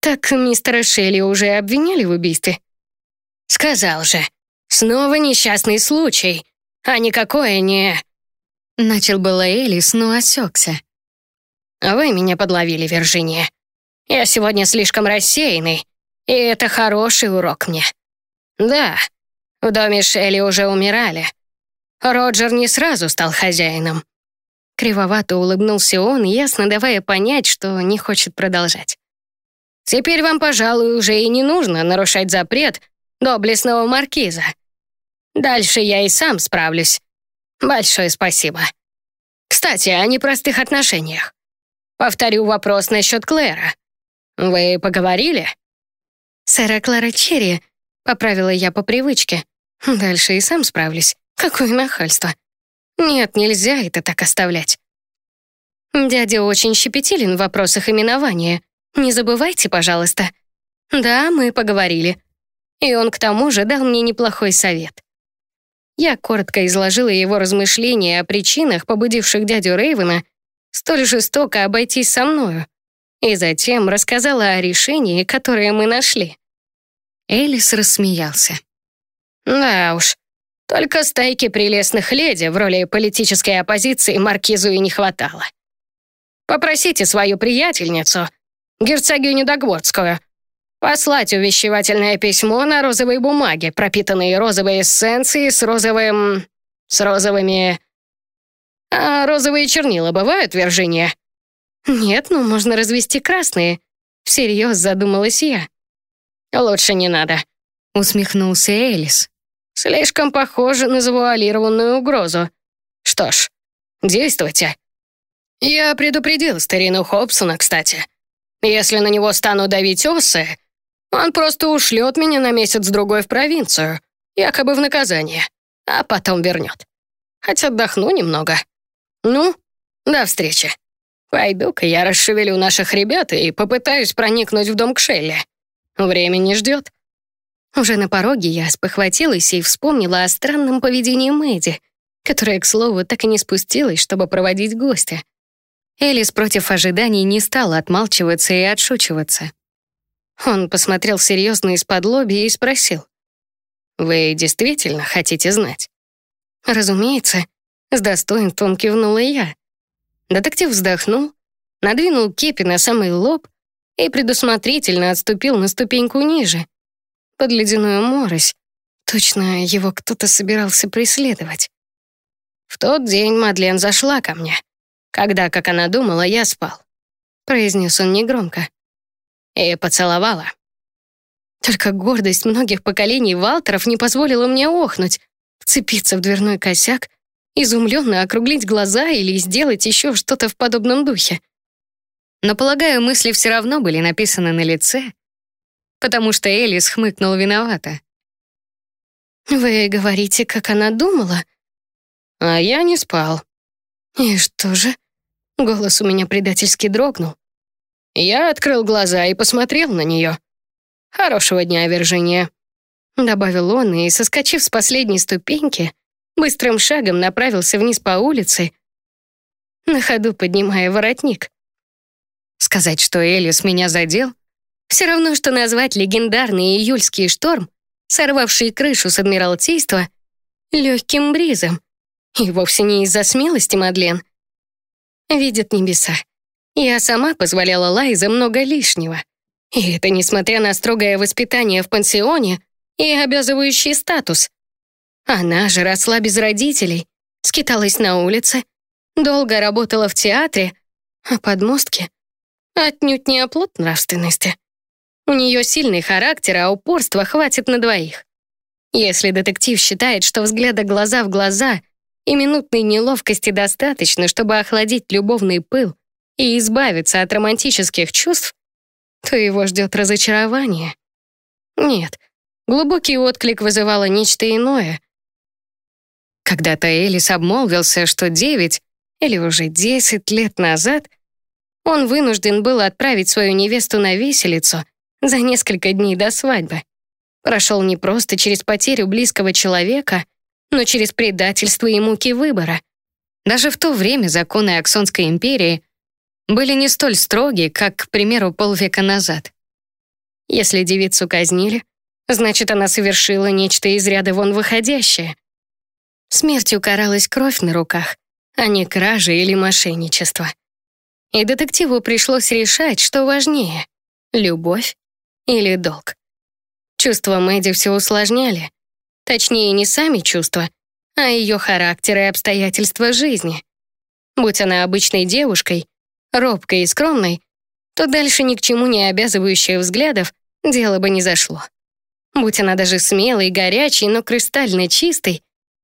«Так мистера Шелли уже обвиняли в убийстве?» «Сказал же, снова несчастный случай, а никакое не...» Начал было Элис, но осекся. «Вы меня подловили, Виржиния. Я сегодня слишком рассеянный, и это хороший урок мне. Да, в доме Шелли уже умирали. Роджер не сразу стал хозяином. Кривовато улыбнулся он, ясно давая понять, что не хочет продолжать. «Теперь вам, пожалуй, уже и не нужно нарушать запрет доблестного маркиза. Дальше я и сам справлюсь. Большое спасибо. Кстати, о непростых отношениях. Повторю вопрос насчет Клэра. Вы поговорили?» «Сэра Клара Черри», — поправила я по привычке. «Дальше и сам справлюсь. Какое нахальство. Нет, нельзя это так оставлять. Дядя очень щепетилен в вопросах именования. Не забывайте, пожалуйста. Да, мы поговорили. И он к тому же дал мне неплохой совет. Я коротко изложила его размышления о причинах, побудивших дядю Рейвена столь жестоко обойтись со мною, и затем рассказала о решении, которое мы нашли. Элис рассмеялся. «Да уж, только стайки прелестных леди в роли политической оппозиции маркизу и не хватало. Попросите свою приятельницу, герцогиню Догводскую, послать увещевательное письмо на розовой бумаге, пропитанной розовой эссенцией с розовым... с розовыми... А розовые чернила бывают, Виржиния? Нет, но можно развести красные. Всерьез задумалась я. Лучше не надо, усмехнулся Элис. Слишком похоже на завуалированную угрозу. Что ж, действуйте. Я предупредил старину Хобсона, кстати. Если на него стану давить осы, он просто ушлет меня на месяц-другой в провинцию, якобы в наказание, а потом вернет. Хоть отдохну немного. Ну, до встречи. Пойду-ка я расшевелю наших ребят и попытаюсь проникнуть в дом к Шелли. Время не ждет. Уже на пороге я спохватилась и вспомнила о странном поведении Мэдди, которая, к слову, так и не спустилась, чтобы проводить гостя. Элис против ожиданий не стала отмалчиваться и отшучиваться. Он посмотрел серьезно из-под лоби и спросил. «Вы действительно хотите знать?» «Разумеется», — с достоинством кивнула я. Детектив вздохнул, надвинул кепи на самый лоб и предусмотрительно отступил на ступеньку ниже, под ледяную морось. Точно его кто-то собирался преследовать. В тот день Мадлен зашла ко мне, когда, как она думала, я спал. Произнес он негромко. И поцеловала. Только гордость многих поколений Валтеров не позволила мне охнуть, вцепиться в дверной косяк, изумленно округлить глаза или сделать еще что-то в подобном духе. Но, полагаю, мысли все равно были написаны на лице, потому что Элис хмыкнул виновато. «Вы говорите, как она думала?» «А я не спал». «И что же?» Голос у меня предательски дрогнул. Я открыл глаза и посмотрел на нее. «Хорошего дня, Виржиния», — добавил он, и, соскочив с последней ступеньки, быстрым шагом направился вниз по улице, на ходу поднимая воротник. Сказать, что Элис меня задел, все равно, что назвать легендарный июльский шторм, сорвавший крышу с Адмиралтейства, легким бризом. И вовсе не из-за смелости Мадлен. Видят небеса. Я сама позволяла Лайзе много лишнего. И это несмотря на строгое воспитание в пансионе и обязывающий статус. Она же росла без родителей, скиталась на улице, долго работала в театре, а подмостки — отнюдь не оплот нравственности. У нее сильный характер, а упорства хватит на двоих. Если детектив считает, что взгляда глаза в глаза и минутной неловкости достаточно, чтобы охладить любовный пыл и избавиться от романтических чувств, то его ждет разочарование. Нет, глубокий отклик вызывало нечто иное. Когда-то Элис обмолвился, что девять или уже десять лет назад он вынужден был отправить свою невесту на виселицу за несколько дней до свадьбы. Прошел не просто через потерю близкого человека, но через предательство и муки выбора. Даже в то время законы Аксонской империи были не столь строги, как, к примеру, полвека назад. Если девицу казнили, значит, она совершила нечто из ряда вон выходящее. Смертью каралась кровь на руках, а не кража или мошенничество. И детективу пришлось решать, что важнее — любовь или долг. Чувства Мэдди все усложняли. Точнее, не сами чувства, а ее характер и обстоятельства жизни. Будь она обычной девушкой, робкой и скромной, то дальше ни к чему не обязывающих взглядов дело бы не зашло. Будь она даже смелой, горячей, но кристально чистой,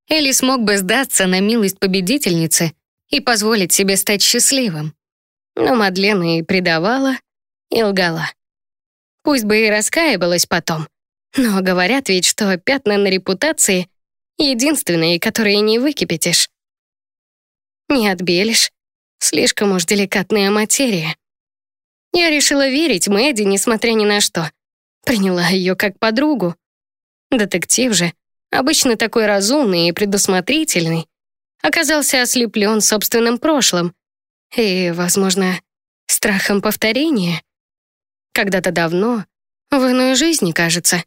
Элли смог бы сдаться на милость победительницы и позволить себе стать счастливым. Но Мадлена и предавала, и лгала. Пусть бы и раскаивалась потом, но говорят ведь, что пятна на репутации — единственные, которые не выкипятишь. Не отбелишь. Слишком уж деликатная материя. Я решила верить Мэдди, несмотря ни на что. Приняла ее как подругу. Детектив же, обычно такой разумный и предусмотрительный, оказался ослеплен собственным прошлым и, возможно, страхом повторения. Когда-то давно, в иной жизни, кажется,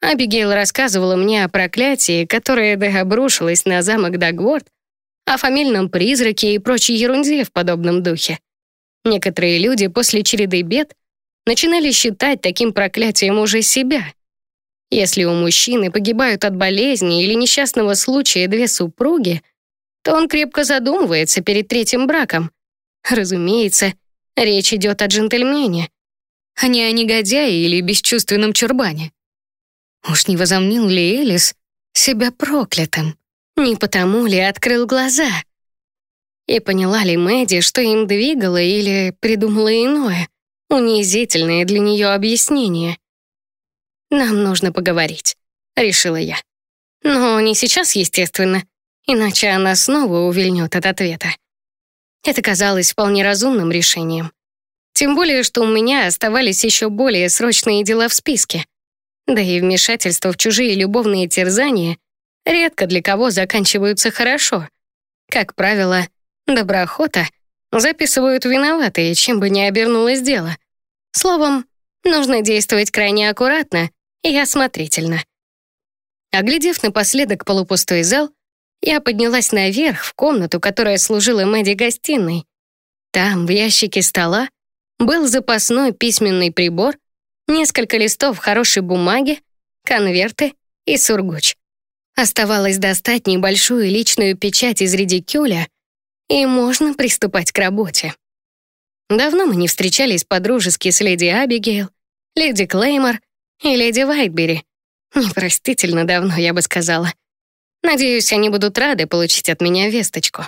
Абигейл рассказывала мне о проклятии, которое обрушилось на замок Дагворд, о фамильном призраке и прочей ерунде в подобном духе. Некоторые люди после череды бед начинали считать таким проклятием уже себя. Если у мужчины погибают от болезни или несчастного случая две супруги, то он крепко задумывается перед третьим браком. Разумеется, речь идет о джентльмене, а не о негодяе или бесчувственном чурбане. Уж не возомнил ли Элис себя проклятым? Не потому ли открыл глаза? И поняла ли Мэдди, что им двигало или придумала иное, унизительное для нее объяснение? «Нам нужно поговорить», — решила я. Но не сейчас, естественно, иначе она снова увильнет от ответа. Это казалось вполне разумным решением. Тем более, что у меня оставались еще более срочные дела в списке. Да и вмешательство в чужие любовные терзания редко для кого заканчиваются хорошо. Как правило, доброохота записывают виноватые, чем бы ни обернулось дело. Словом, нужно действовать крайне аккуратно и осмотрительно. Оглядев напоследок полупустой зал, я поднялась наверх в комнату, которая служила Мэдди гостиной. Там, в ящике стола, был запасной письменный прибор, несколько листов хорошей бумаги, конверты и сургуч. Оставалось достать небольшую личную печать из редикюля, и можно приступать к работе. Давно мы не встречались по-дружески с леди Абигейл, леди Клеймор и леди Вайтбери. Непростительно давно, я бы сказала. Надеюсь, они будут рады получить от меня весточку.